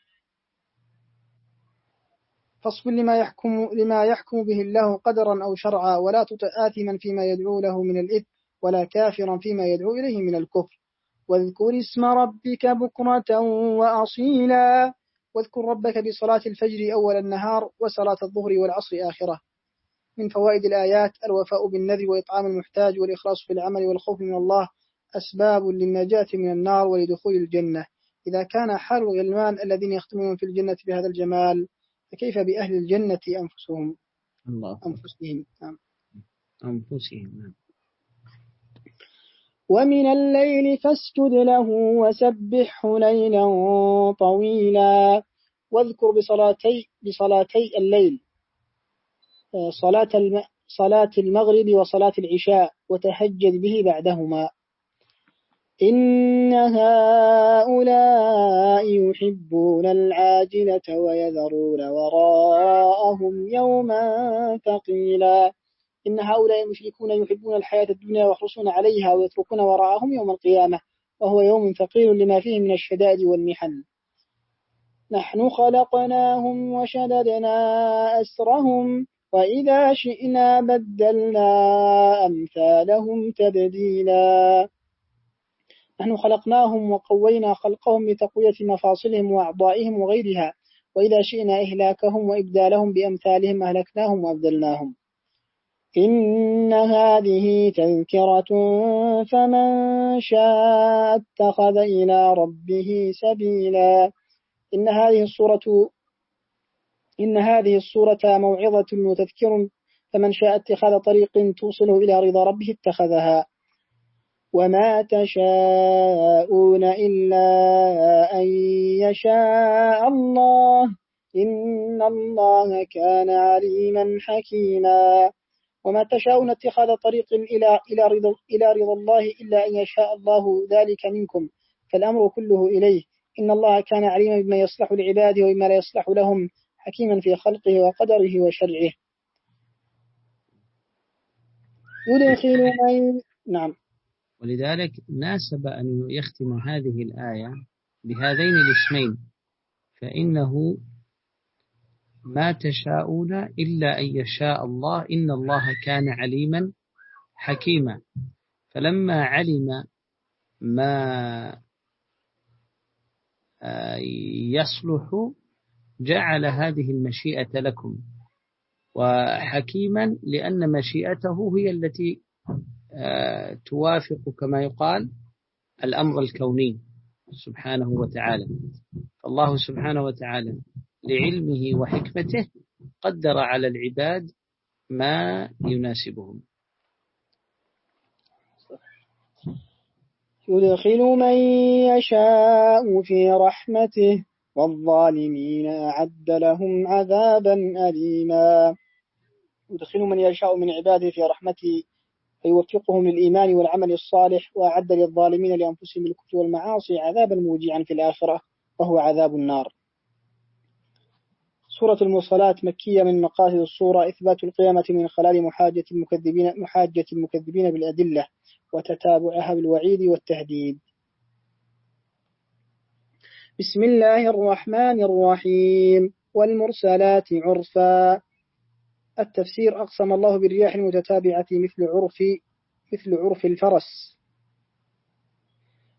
فاصبر لما يحكم لما يحكم به الله قدرا أو شرعا ولا تطع آثما فيما يدعو له من الإثم ولا كافرا فيما يدعو إليه من الكفر. واذكر اسم ربك بكرة وأصيلا. واذكر ربك بصلاة الفجر أول النهار وصلاة الظهر والعصر آخرة. من فوائد الآيات الوفاء بالنذر وإطعام المحتاج والإخلاص في العمل والخوف من الله أسباب للنجاة من النار ولدخول الجنة. إذا كان حال الغلمان الذين يختمون في الجنة بهذا الجمال فكيف بأهل الجنة أنفسهم؟ الله. أنفسهم نعم. أنفسهم نعم. ومن الليل فاسجد له وسبحه ليلا طويلا. واذكر بصلاتي بصلاتي الليل صلاة الم... صلاة المغرب وصلاة العشاء وتهجد به بعدهما. إن هؤلاء يحبون العاجلة ويذرون وراءهم يوما ثقيلا. إن هؤلاء المشركون يحبون الحياة الدنيا ويحرصون عليها ويتركون وراءهم يوم القيامة وهو يوم ثقيل لما فيه من الشدائد والمحن. نحن خلقناهم وشددنا أسرهم وإذا شئنا بدلنا أمثالهم تبديلا. نحن خلقناهم وقوينا خلقهم لتقوية مفاصلهم وأعضائهم وغيرها وإذا شئنا إهلاكهم وإبدالهم بأمثالهم أهلكناهم وأبدلناهم. إن هذه تذكرة فمن شاء اتخذ إلى ربه سبيلا إن هذه الصورة إن هذه الصورة موعظة وتذكر فمن شاء اتخاذ طريق توصله إلى رضا ربه اتخذها وما تشاءون إلا أن يشاء الله إن الله كان عليما حكيما وما تشاءون اتخاذ طريق إلى إلى رضا إلى رضا الله إلا أن يشاء الله ذلك منكم فالأمر كله إليه. إن الله كان عليما بما يصلح لعباده وبما لا يصلح لهم حكيما في خلقه وقدره وشرعه. يدخل نعم. ولذلك ناسب أن يختم هذه الآية بهذين الاسمين فإنه ما تشاءون إلا أن يشاء الله إن الله كان عليما حكيما. فلما علم ما آه، يصلح جعل هذه المشيئة لكم. وحكيما لأن مشيئته هي التي آه، توافق كما يقال الأمر الكوني سبحانه وتعالى. فالله سبحانه وتعالى لعلمه وحكمته قدر على العباد ما يناسبهم. يدخل من يشاء في رحمته والظالمين أعد لهم عذابا أليما. يدخل من يشاء من عباده في رحمته فيوفقهم للإيمان والعمل الصالح وأعد للظالمين لأنفسهم الكفر والمعاصي عذابا موجعا في الآخرة وهو عذاب النار. سورة المرسلات مكية من مقاصد الصورة إثبات القيامة من خلال محاجة المكذبين, محاجة المكذبين بالأدلة وتتابعها بالوعيد والتهديد. بسم الله الرحمن الرحيم. والمرسلات عرفا. التفسير أقسم الله بالرياح المتتابعة مثل عرف مثل عرف الفرس.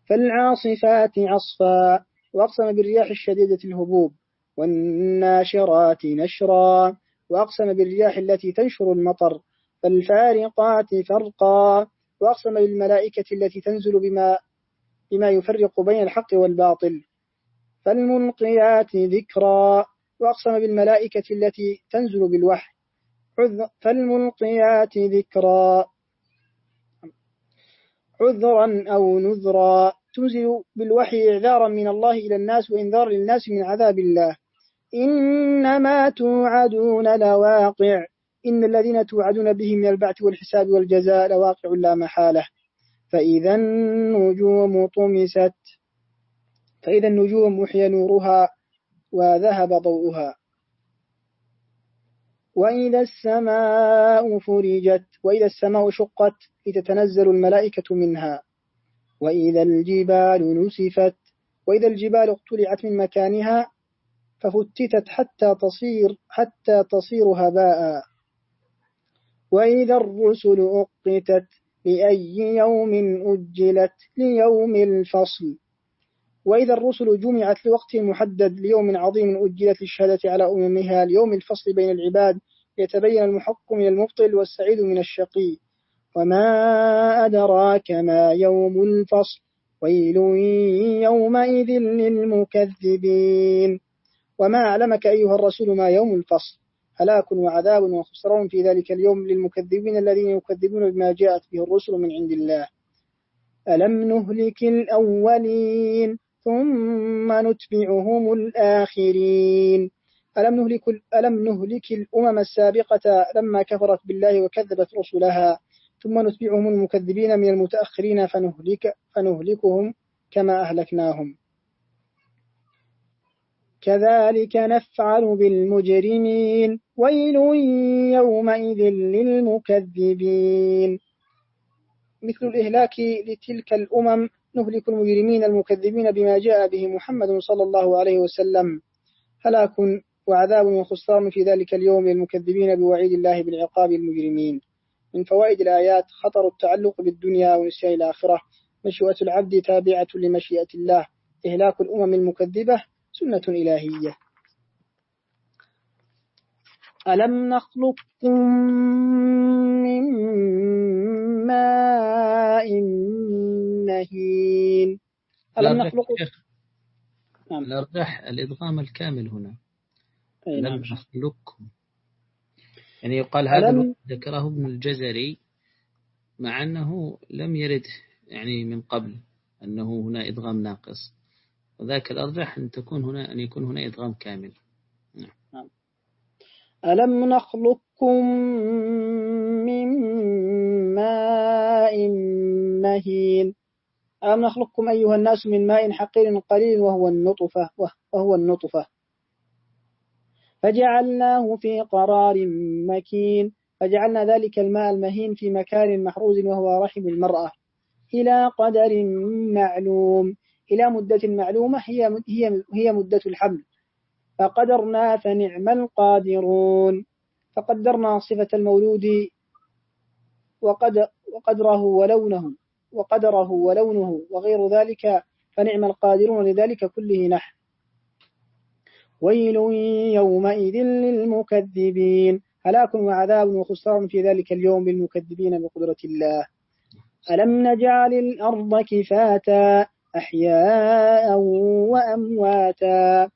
فالعاصفات عصفا. وأقسم بالرياح الشديدة الهبوب. والناشرات نشرا وأقسم بالرياح التي تنشر المطر فالفارقات فرقا وأقسم بالملائكة التي تنزل بما بما يفرق بين الحق والباطل. فالملقيات ذكرا وأقسم بالملائكة التي تنزل بالوحي. فالملقيات ذكرا. عذرا أو نذرا. تنزل بالوحي إعذارا من الله إلى الناس وإنذار للناس من عذاب الله. إنما توعدون لواقع. إن الذين توعدون به من البعث والحساب والجزاء لواقع لا محالة. فإذا النجوم طمست. فإذا النجوم محي نورها وذهب ضوءها. وإذا السماء فرجت. وإذا السماء شقت لتتنزل الملائكة منها. وإذا الجبال نسفت. وإذا الجبال اقتلعت من مكانها ففتتت حتى تصير حتى تصير هباء. وإذا الرسل أقتت لأي يوم أجلت ليوم الفصل. وإذا الرسل جمعت لوقت محدد ليوم عظيم أجلت للشهادة على أممها ليوم الفصل بين العباد يتبين المحق من المبطل والسعيد من الشقي. وما أدراك ما يوم الفصل؟ ويل يومئذ للمكذبين. وما أعلمك أيها الرسول ما يوم الفصل؟ هلاك وعذاب وخسران في ذلك اليوم للمكذبين الذين يكذبون بما جاءت به الرسل من عند الله. ألم نهلك الأولين ثم نتبعهم الآخرين؟ ألم نهلك, ألم نهلك الأمم السابقة لما كفرت بالله وكذبت رسلها ثم نتبعهم المكذبين من المتأخرين فنهلك فنهلكهم كما أهلكناهم؟ كذلك نفعل بالمجرمين. ويل يومئذ للمكذبين. مثل الإهلاك لتلك الأمم نهلك المجرمين المكذبين بما جاء به محمد صلى الله عليه وسلم. هلاك وعذاب وخسران في ذلك اليوم للمكذبين بوعيد الله بالعقاب المجرمين. من فوائد الآيات خطر التعلق بالدنيا ونسيان الآخرة. مشيئة العبد تابعة لمشيئة الله. إهلاك الأمم المكذبة سنة إلهية. ألم نخلقكم من ماء مهين ألم نخلقكم نعم. الأرجح الإدغام الكامل هنا. ألم نعم. نخلقكم. يعني يقال هذا ذكره ابن الجزري مع أنه لم يرد يعني من قبل أنه هنا إدغام ناقص. وذاك الأرجح أن تكون هنا أن يكون هنا إدغام كامل. نعم. ألم نخلقكم من ماء مهين؟ ألم نخلقكم أيها الناس من ماء حقير قليل وهو النطفة وهو النطفة؟ فجعلناه في قرار مكين. فجعلنا ذلك الماء المهين في مكان محروز وهو رحم المرأة إلى قدر معلوم. إلى مدة معلومة هي هي هي مدة الحمل. فقدرنا فنعم القادرون. فقدرنا صفة المولود وقد وقدره ولونه وقدره ولونه وغير ذلك فنعم القادرون لذلك كله نحن ويل يومئذ للمكذبين. هلاك وعذاب وخسران في ذلك اليوم للمكذبين بقدرة الله. ألم نجعل الأرض كفاتا؟ أحياء وأمواتا.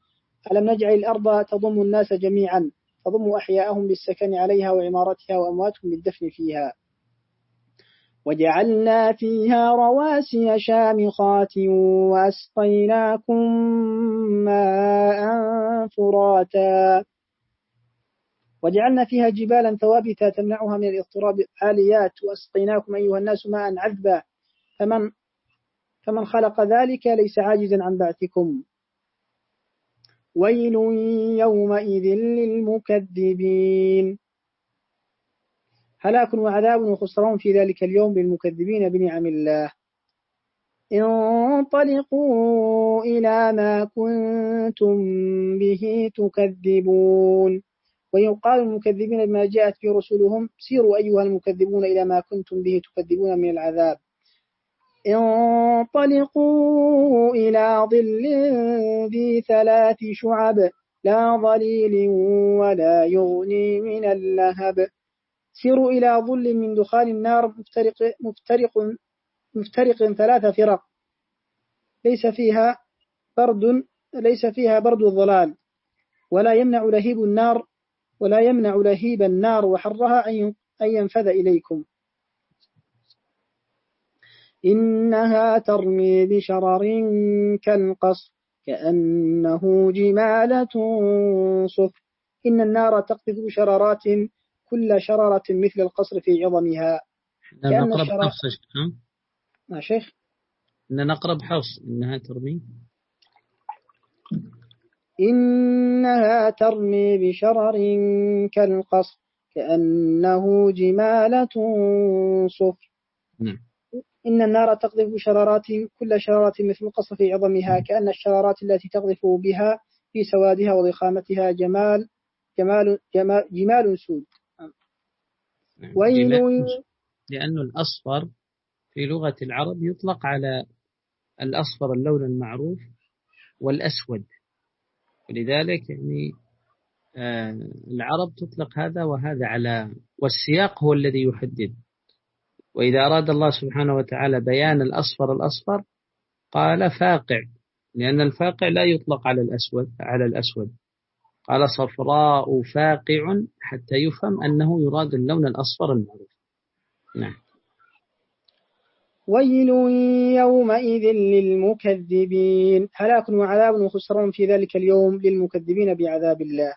ألم نجعل الأرض تضم الناس جميعا تضم أحياءهم بالسكن عليها وعمارتها وأمواتهم بالدفن فيها. وجعلنا فيها رواسي شامخات وأسقيناكم ماء فراتا. وجعلنا فيها جبالا ثوابتا تمنعها من الاضطراب عاليات وأسقيناكم أيها الناس ماء عذبا. فمن فمن خلق ذلك ليس عاجزا عن بعثكم. ويل يومئذ للمكذبين. هلاك وعذاب وخسران في ذلك اليوم للمكذبين بنعم الله. انطلقوا إلى ما كنتم به تكذبون. ويقال المكذبين بما جاءت به رسلهم سيروا أيها المكذبون إلى ما كنتم به تكذبون من العذاب. انطلقوا إلى ظل ذي ثلاث شعب لا ظليل ولا يغني من اللهب. سيروا إلى ظل من دخان النار مفترق, مفترق, مفترق ثلاث فرق. ليس فيها برد ليس فيها برد الظلال. ولا يمنع لهيب النار ولا يمنع لهيب النار وحرها أن ينفذ إليكم. إنها ترمي بشرر كالقصر كأنه جمالة صفر. إن النار تقذف بشرارات كل شررة مثل القصر في عظمها. نقرب حفص يا شيخ. إن نقرب حفص إنها ترمي. إنها ترمي بشرر كالقصر كأنه جمالة صفر. نعم. إن النار تقذف شرارات كل شرارة مثل في عظمها كأن الشرارات التي تقذف بها في سوادها وضخامتها جمال جمال جمال, جمال سود. نعم. ويل لأن الأصفر في لغة العرب يطلق على الأصفر اللون المعروف والأسود. ولذلك يعني آه، العرب تطلق هذا وهذا على والسياق هو الذي يحدد. وإذا أراد الله سبحانه وتعالى بيان الأصفر الأصفر قال فاقع لأن الفاقع لا يطلق على الأسود على الأسود. قال صفراء فاقع حتى يفهم أنه يراد اللون الأصفر المعروف. نعم. ويل يومئذ للمكذبين. هلاك وعذاب وخسران في ذلك اليوم للمكذبين بعذاب الله.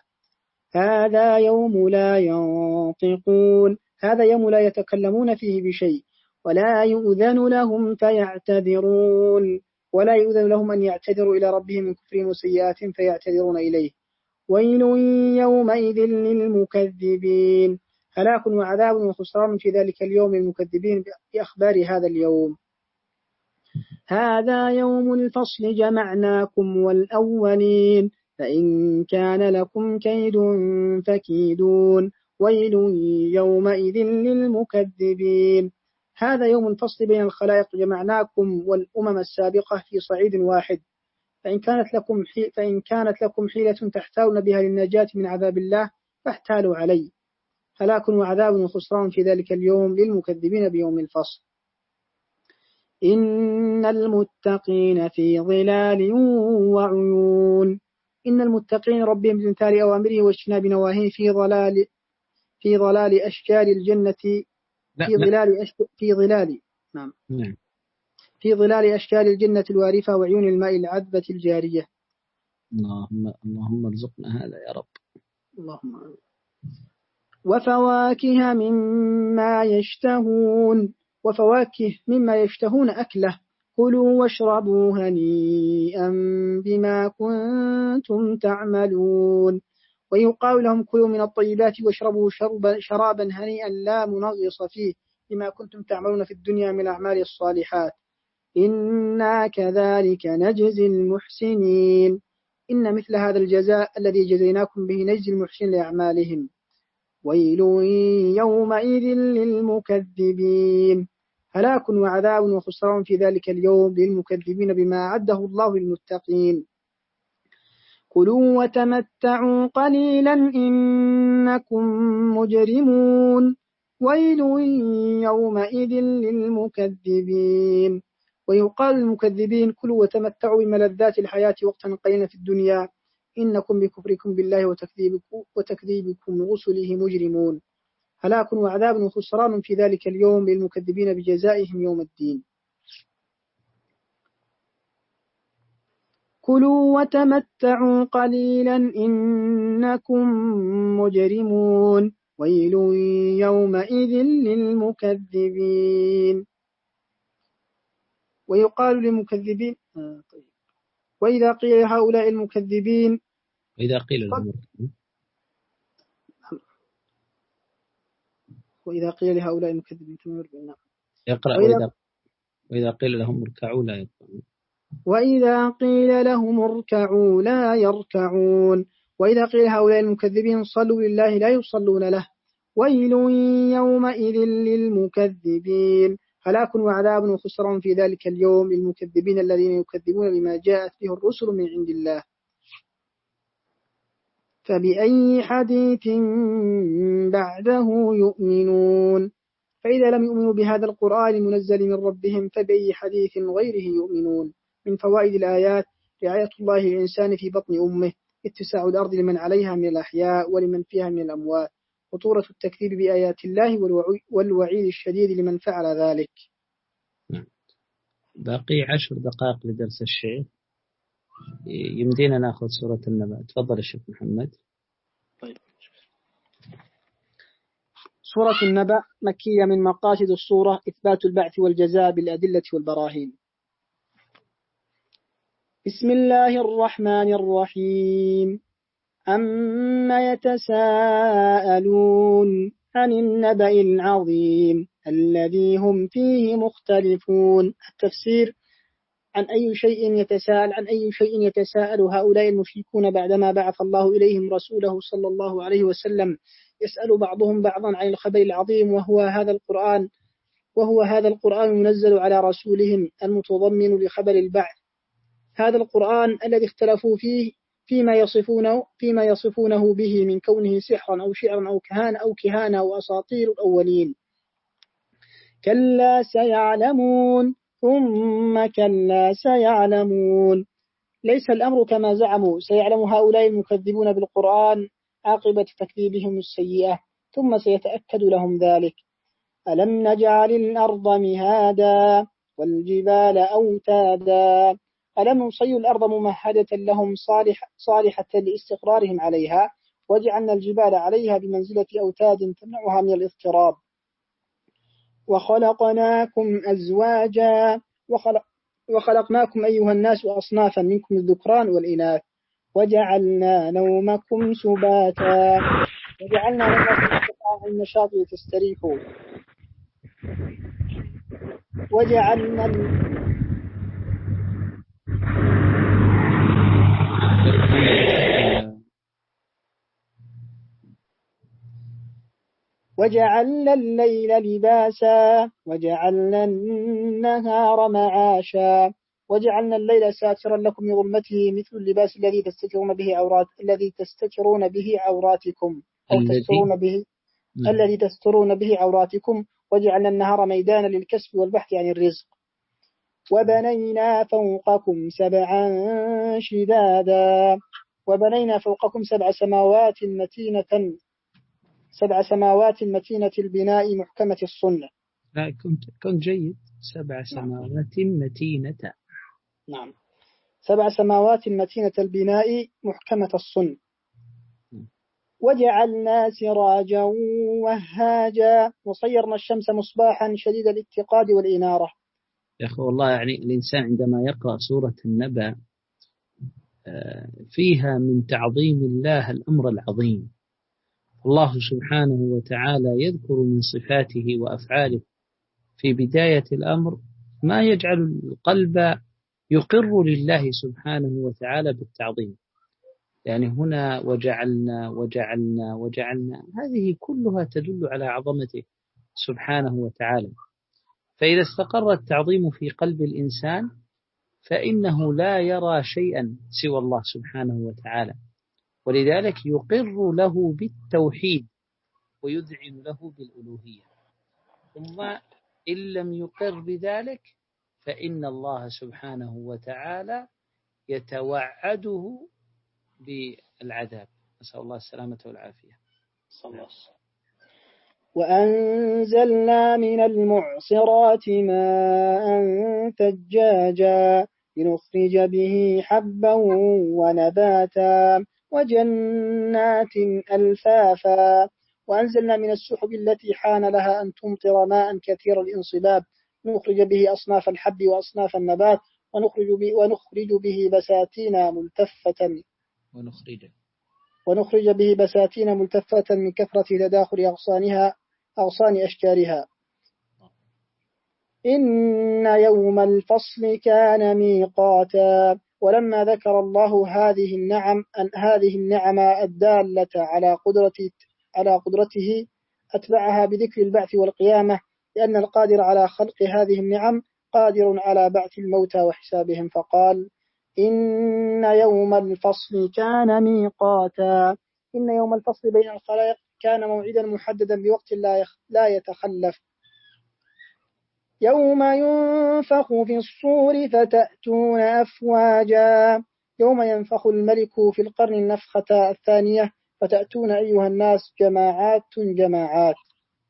هذا يوم لا ينطقون. هذا يوم لا يتكلمون فيه بشيء ولا يؤذن لهم فيعتذرون ولا يؤذن لهم أن يعتذروا إلى ربهم من كفرهم وسيئات فيعتذرون إليه. ويل يومئذ للمكذبين. هلاك وعذاب وخسران في ذلك اليوم للمكذبين بأخبار هذا اليوم. هذا يوم الفصل جمعناكم والأولين فإن كان لكم كيد فكيدون. ويل يومئذ للمكذبين. هذا يوم الفصل بين الخلائق جمعناكم والأمم السابقة في صعيد واحد. فإن كانت لكم فإن كانت لكم حيلة تحتالون بها للنجاة من عذاب الله فاحتالوا علي. هلاك وعذاب وخسران في ذلك اليوم للمكذبين بيوم الفصل. إن المتقين في ظلال وعيون. إن المتقين ربهم بامتثال أوامره واجتناب نواهيه في ظلال في ظلال أشجار الجنة في ظلال أشجار في ظلال نعم. نعم. في ظلال أشجار الجنة الوارفة وعيون الماء العذبة الجارية. اللهم اللهم ارزقنا هذا يا رب. اللهم وفواكه مما يشتهون وفواكه مما يشتهون أكله. كلوا واشربوا هنيئا بما كنتم تعملون. ويقال لهم كلوا من الطيبات واشربوا شربا شرابا هنيئا لا منغص فيه بما كنتم تعملون في الدنيا من الأعمال الصالحات. إنا كذلك نجزي المحسنين. إن مثل هذا الجزاء الذي جزيناكم به نجزي المحسنين لأعمالهم. ويل يومئذ للمكذبين. هلاك وعذاب وخسران في ذلك اليوم للمكذبين بما أعده الله للمتقين. كلوا وتمتعوا قليلا إنكم مجرمون. ويل يومئذ للمكذبين. ويقال للمكذبين كلوا وتمتعوا بملذات الحياة وقتا قليلا في الدنيا. إنكم بكفركم بالله وتكذيبكم, وتكذيبكم رسله مجرمون. هلاك وعذاب وخسران في ذلك اليوم للمكذبين بجزائهم يوم الدين. كلوا وتمتعوا قليلا إنكم مجرمون. ويل يومئذ للمكذبين. ويقال للمكذبين آه طيب. وإذا قيل هؤلاء المكذبين وإذا قيل وإذا قيل لهؤلاء المكذبين يقرأ وإذا, وإذا قيل لهم اركعوا لا يركعون وإذا قيل لهم اركعوا لا يركعون. وإذا قيل هؤلاء المكذبين صلوا لله لا يصلون له. ويل يومئذ للمكذبين. هلاك وعذاب وخسران في ذلك اليوم للمكذبين الذين يكذبون بما جاءت به الرسل من عند الله. فبأي حديث بعده يؤمنون؟ فإذا لم يؤمنوا بهذا القرآن المنزل من ربهم فبأي حديث غيره يؤمنون؟ من فوائد الآيات رعاية الله للإنسان في بطن أمه اتساع الأرض لمن عليها من الأحياء ولمن فيها من الأموات خطورة التكذيب بآيات الله والوعيد الشديد لمن فعل ذلك. نعم. باقي عشر دقائق لدرس الشيخ. يمدينا نأخذ سورة النبأ. تفضل الشيخ محمد. طيب. سورة النبأ مكية من مقاصد الصورة إثبات البعث والجزاء بالأدلة والبراهين. بسم الله الرحمن الرحيم. أما يتساءلون عن النبأ العظيم الذي هم فيه مختلفون. التفسير عن أي شيء يتساءل عن أي شيء يتساءل هؤلاء المشركون بعدما بعث الله إليهم رسوله صلى الله عليه وسلم. يسأل بعضهم بعضا عن الخبر العظيم وهو هذا القرآن وهو هذا القرآن المنزل على رسولهم المتضمن لخبر البعث. هذا القرآن الذي اختلفوا فيه فيما يصفونه فيما يصفونه به من كونه سحرا أو شعرا أو كهانة أو كهانة أو أساطير الأولين. كلا سيعلمون ثم كلا سيعلمون. ليس الأمر كما زعموا. سيعلم هؤلاء المكذبون بالقرآن عاقبة تكذيبهم السيئة ثم سيتأكد لهم ذلك. ألم نجعل الأرض مهادا والجبال أوتادا ألم نصي الأرض ممهدة لهم صالح صالحة لاستقرارهم عليها؟ وجعلنا الجبال عليها بمنزلة أوتاد تمنعها من الاضطراب. وخلقناكم أزواجا. وخلق وخلقناكم أيها الناس أصنافا منكم الذكران والإناث. وجعلنا نومكم سباتا. وجعلنا نومكم سباتا. النشاط لتستريحوا وجعلنا وجعلنا الليل لباسا وجعلنا النهار معاشا. وجعلنا الليل ساترا لكم من ظلمته مثل اللباس الذي تستترون به عورات الذي تستترون به عوراتكم. أو تسترون به نعم. الذي تسترون به عوراتكم. وجعلنا النهار ميدانا للكسب والبحث عن الرزق. وبنينا فوقكم سبعا شدادا. وبنينا فوقكم سبع سماوات متينة سبع سماوات متينة البناء محكمة الصنع لا كنت كنت جيد. سبع سماوات متينة. نعم. سبع سماوات متينة البناء محكمة الصنع وجعلنا سراجا وهاجا. وصيرنا الشمس مصباحا شديد الاتقاد والإنارة. يا أخي والله يعني الإنسان عندما يقرأ سورة النبأ آه، فيها من تعظيم الله الأمر العظيم. الله سبحانه وتعالى يذكر من صفاته وأفعاله. في بداية الأمر ما يجعل القلب يقر لله سبحانه وتعالى بالتعظيم. يعني هنا وجعلنا وجعلنا وجعلنا هذه كلها تدل على عظمته سبحانه وتعالى. فإذا استقر التعظيم في قلب الإنسان فإنه لا يرى شيئا سوى الله سبحانه وتعالى. ولذلك يقر له بالتوحيد ويذعن له بالألوهية. ثم إن لم يقر بذلك فإن الله سبحانه وتعالى يتوعده بالعذاب. نسأل الله السلامة والعافية. صلى الله عليه وسلم. وأنزلنا من المعصرات ماء ثجاجا لنخرج به حبا ونباتا وجنات ألفافا. وأنزلنا من السحب التي حان لها أن تمطر ماء كثير الانصباب نخرج به أصناف الحب وأصناف النبات ونخرج به, ونخرج به بساتين ملتفة. ونخرج ونخرج به بساتين ملتفة من كثرة تداخل أغصانها. أغصان أشكالها إن يوم الفصل كان ميقاتا. ولما ذكر الله هذه النعم أن هذه النعم الدالة على قدرة على قدرته أتبعها بذكر البعث والقيامة لأن القادر على خلق هذه النعم قادر على بعث الموتى وحسابهم. فقال إن يوم الفصل كان ميقاتا. إن يوم الفصل بين الخلائق كان موعدا محددا بوقت لا يتخلف. يوم ينفخ في الصور فتأتون أفواجا. يوم ينفخ الملك في القرن النفخة الثانية فتأتون أيها الناس جماعات جماعات.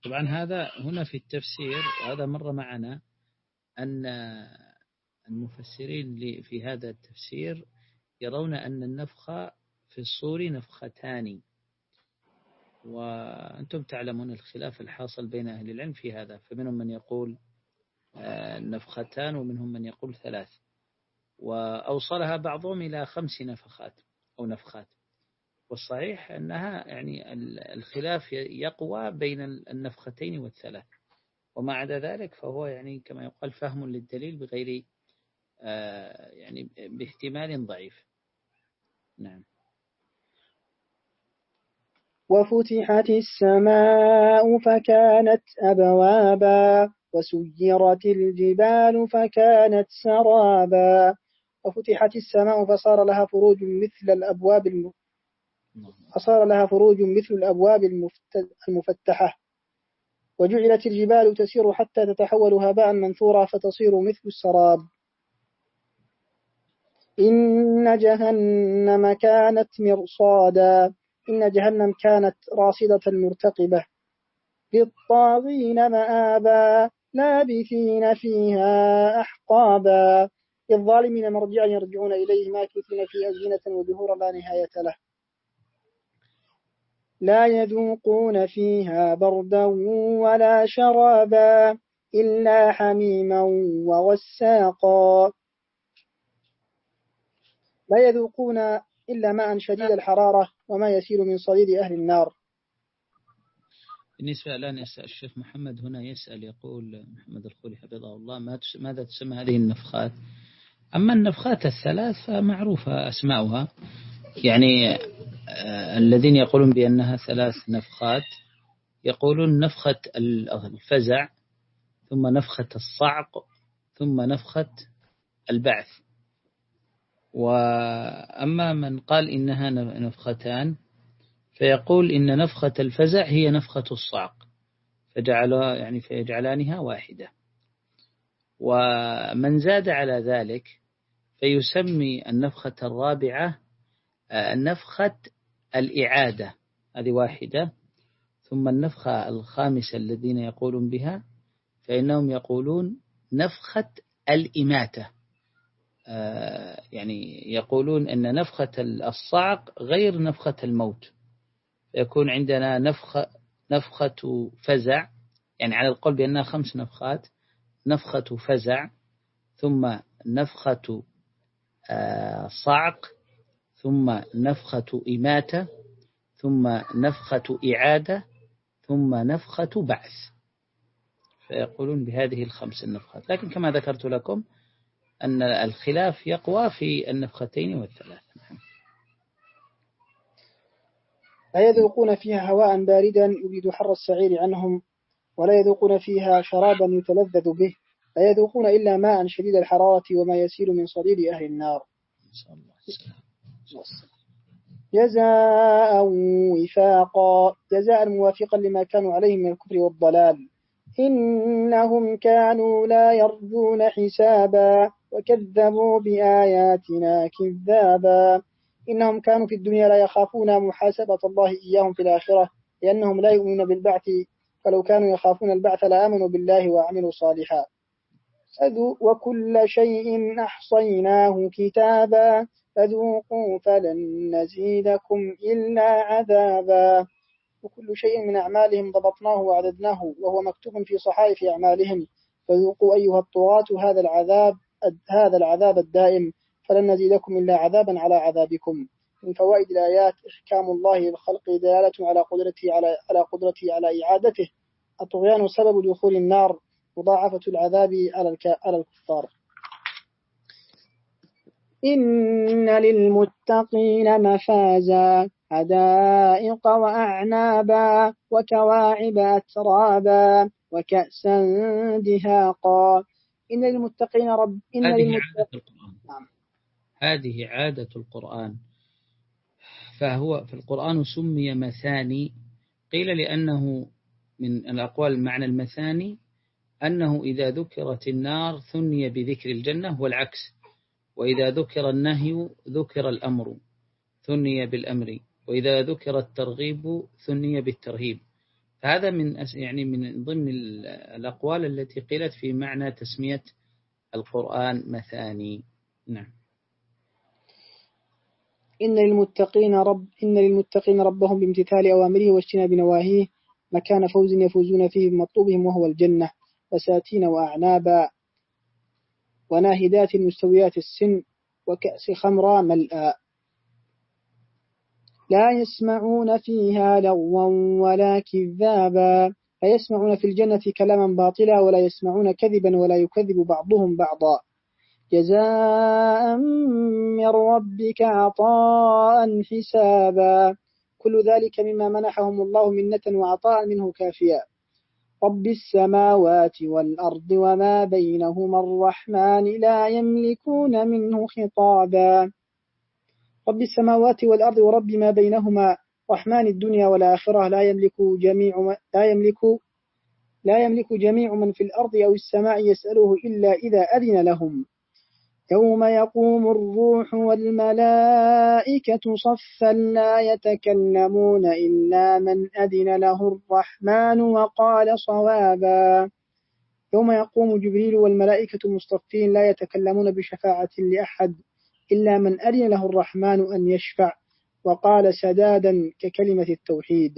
طبعا هذا هنا في التفسير وهذا مر معنا أن المفسرين في هذا التفسير يرون أن النفخ في الصور نفختان. وأنتم تعلمون الخلاف الحاصل بين أهل العلم في هذا فمنهم من يقول آه، نفختان ومنهم من يقول ثلاث. وأوصلها بعضهم إلى خمس نفخات أو نفخات. والصحيح أنها يعني الخلاف يقوى بين النفختين والثلاث. وما عدا ذلك فهو يعني كما يقال فهم للدليل بغير آه، يعني باحتمال ضعيف. نعم. وفتحت السماء فكانت أبوابا وسيرت الجبال فكانت سرابا. وفتحت السماء فصار لها فروج مثل الأبواب الم... فصار لها فروج مثل الأبواب المفتحة. وجعلت الجبال تسير حتى تتحول هباء منثورا فتصير مثل السراب. إن جهنم كانت مرصادا. إن جهنم كانت راصدة مرتقبة. للطاغين مآبا لابثين فيها أحقابا. للظالمين مرجعا يرجعون إليه ماكثين في أزمنة ودهورا لا نهاية له. لا يذوقون فيها بردا ولا شرابا إلا حميما وغساقا. لا يذوقون إلا ماء شديد الحرارة. وما يسير من صديد أهل النار. بالنسبة الآن الشيخ محمد هنا يسأل يقول محمد الخولي حفظه الله ماذا تسمى هذه النفخات؟ أما النفخات الثلاث فمعروفة أسماؤها. يعني آه الذين يقولون بأنها ثلاث نفخات يقولون نفخة الفزع ثم نفخة الصعق ثم نفخة البعث. وأما من قال إنها نفختان فيقول إن نفخة الفزع هي نفخة الصعق فجعل يعني فيجعلانها واحدة. ومن زاد على ذلك فيسمي النفخة الرابعة آه، نفخة الإعادة هذه واحدة. ثم النفخة الخامسة الذين يقولون بها فإنهم يقولون نفخة الإماتة. يعني يقولون أن نفخة الصعق غير نفخة الموت. يكون عندنا نفخة, نفخة فزع يعني على القول بأنها خمس نفخات نفخة فزع ثم نفخة آه، صعق ثم نفخة إماتة ثم نفخة إعادة ثم نفخة بعث. فيقولون بهذه الخمس النفخات. لكن كما ذكرت لكم أن الخلاف يقوى في النفختين والثلاث لا يذوقون فيها هواء باردا يريد حر السعير عنهم ولا يذوقون فيها شرابا يتلذذ به لا يذوقون إلا ماء شديد الحرارة وما يسير من صديد أهل النار. جزاء وفاقا جزاء موافقا لما كانوا عليه من الكفر والضلال. إنهم كانوا لا يرجون حسابا. وكذبوا بآياتنا كذابا. إنهم كانوا في الدنيا لا يخافون محاسبة الله إياهم في الآخرة لأنهم لا يؤمنون بالبعث. فلو كانوا يخافون البعث لآمنوا بالله وعملوا صالحا. وكل شيء أحصيناه كتابا. فذوقوا فلن نزيدكم إلا عذابا. وكل شيء من أعمالهم ضبطناه وعددناه وهو مكتوب في صحائف أعمالهم. فذوقوا أيها الطغاة هذا العذاب. هذا العذاب الدائم فلن نزيدكم إلا عذابا على عذابكم. من فوائد الآيات إحكام الله للخلق دلالة على قدرته على على قدرته على إعادته. الطغيان سبب دخول النار مضاعفة العذاب على على الكفار. إن للمتقين مفازا حدائق وأعنابا وكواعب أترابا وكأسا دهاقا. إن للمتقين رب إن هذه للمتقين نعم. هذه عادة القرآن. فهو في القرآن سمي مثاني. قيل لأنه من الأقوال المعنى المثاني أنه إذا ذكرت النار ثني بذكر الجنة والعكس. وإذا ذكر النهي ذكر الأمر ثني بالأمر. وإذا ذكر الترغيب ثني بالترهيب. هذا من يعني من ضمن الأقوال التي قيلت في معنى تسمية القرآن مثاني. نعم. إن للمتقين رب إن للمتقين ربهم بامتثال أوامره واجتناب نواهيه مكان فوز يفوزون فيه بمطلوبهم وهو الجنة وساتين وأعنابا وناهدات مستويات السن وكأس خمرا ملأ. لا يسمعون فيها لغوا ولا كذابا. لا يسمعون في الجنة كلاما باطلا ولا يسمعون كذبا ولا يكذب بعضهم بعضا. جزاء من ربك عطاء حسابا. كل ذلك مما منحهم الله منة وعطاء منه كافيا. رب السماوات والأرض وما بينهما الرحمن لا يملكون منه خطابا. رب السماوات والأرض ورب ما بينهما رحمن الدنيا والآخرة لا يملك جميع لا يملك لا يملك جميع من في الأرض أو السماء يسأله إلا إذا أذن لهم. يوم يقوم الروح والملائكة صفا لا يتكلمون إلا من أذن له الرحمن وقال صوابا. يوم يقوم جبريل والملائكة مصطفين لا يتكلمون بشفاعة لأحد. إلا من أذن له الرحمن أن يشفع وقال سدادا ككلمة التوحيد.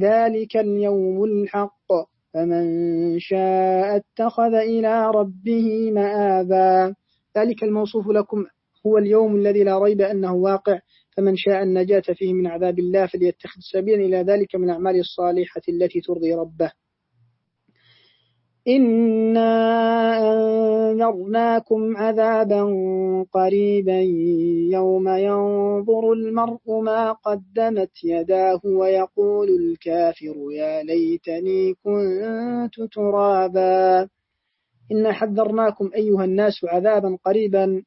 ذلك اليوم الحق فمن شاء اتخذ إلى ربه مآبا. ذلك الموصوف لكم هو اليوم الذي لا ريب أنه واقع فمن شاء النجاة فيه من عذاب الله فليتخذ سبيلا إلى ذلك من أعمال الصالحة التي ترضي ربه. إنا أنذرناكم عذابا قريبا يوم ينظر المرء ما قدمت يداه ويقول الكافر يا ليتني كنت ترابا إنا حذرناكم أيها الناس عذابا قريبا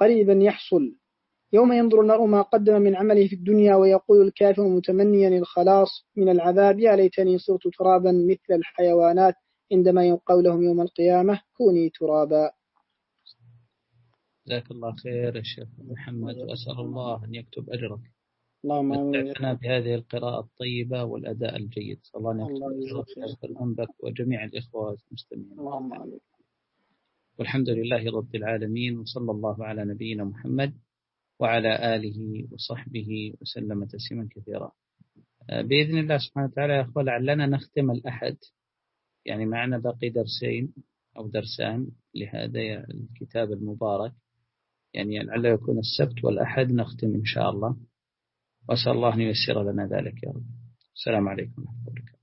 قريبا يحصل. يوم ينظر المرء ما قدم من عمله في الدنيا ويقول الكافر متمنيا الخلاص من العذاب يا ليتني صرت ترابا مثل الحيوانات. عندما يقول لهم يوم القيامة كوني ترابا. جزاك الله خير الشيخ محمد وأسأل الله أن يكتب أجرك. اللهم آمين بهذه القراءة الطيبة والأداء الجيد. صلى الله أن يكتب أجرك وجميع الإخوة المستمعين. اللهم آمين. والحمد لله رب العالمين وصلى الله على نبينا محمد وعلى آله وصحبه وسلم تسليما كثيرا. بإذن الله سبحانه وتعالى يا أخوة لعلنا نختم الأحد. يعني معنا باقي درسين أو درسان لهذا الكتاب المبارك. يعني لعله يكون السبت والأحد نختم إن شاء الله. وأسأل الله أن ييسر لنا ذلك يا رب. السلام عليكم ورحمة الله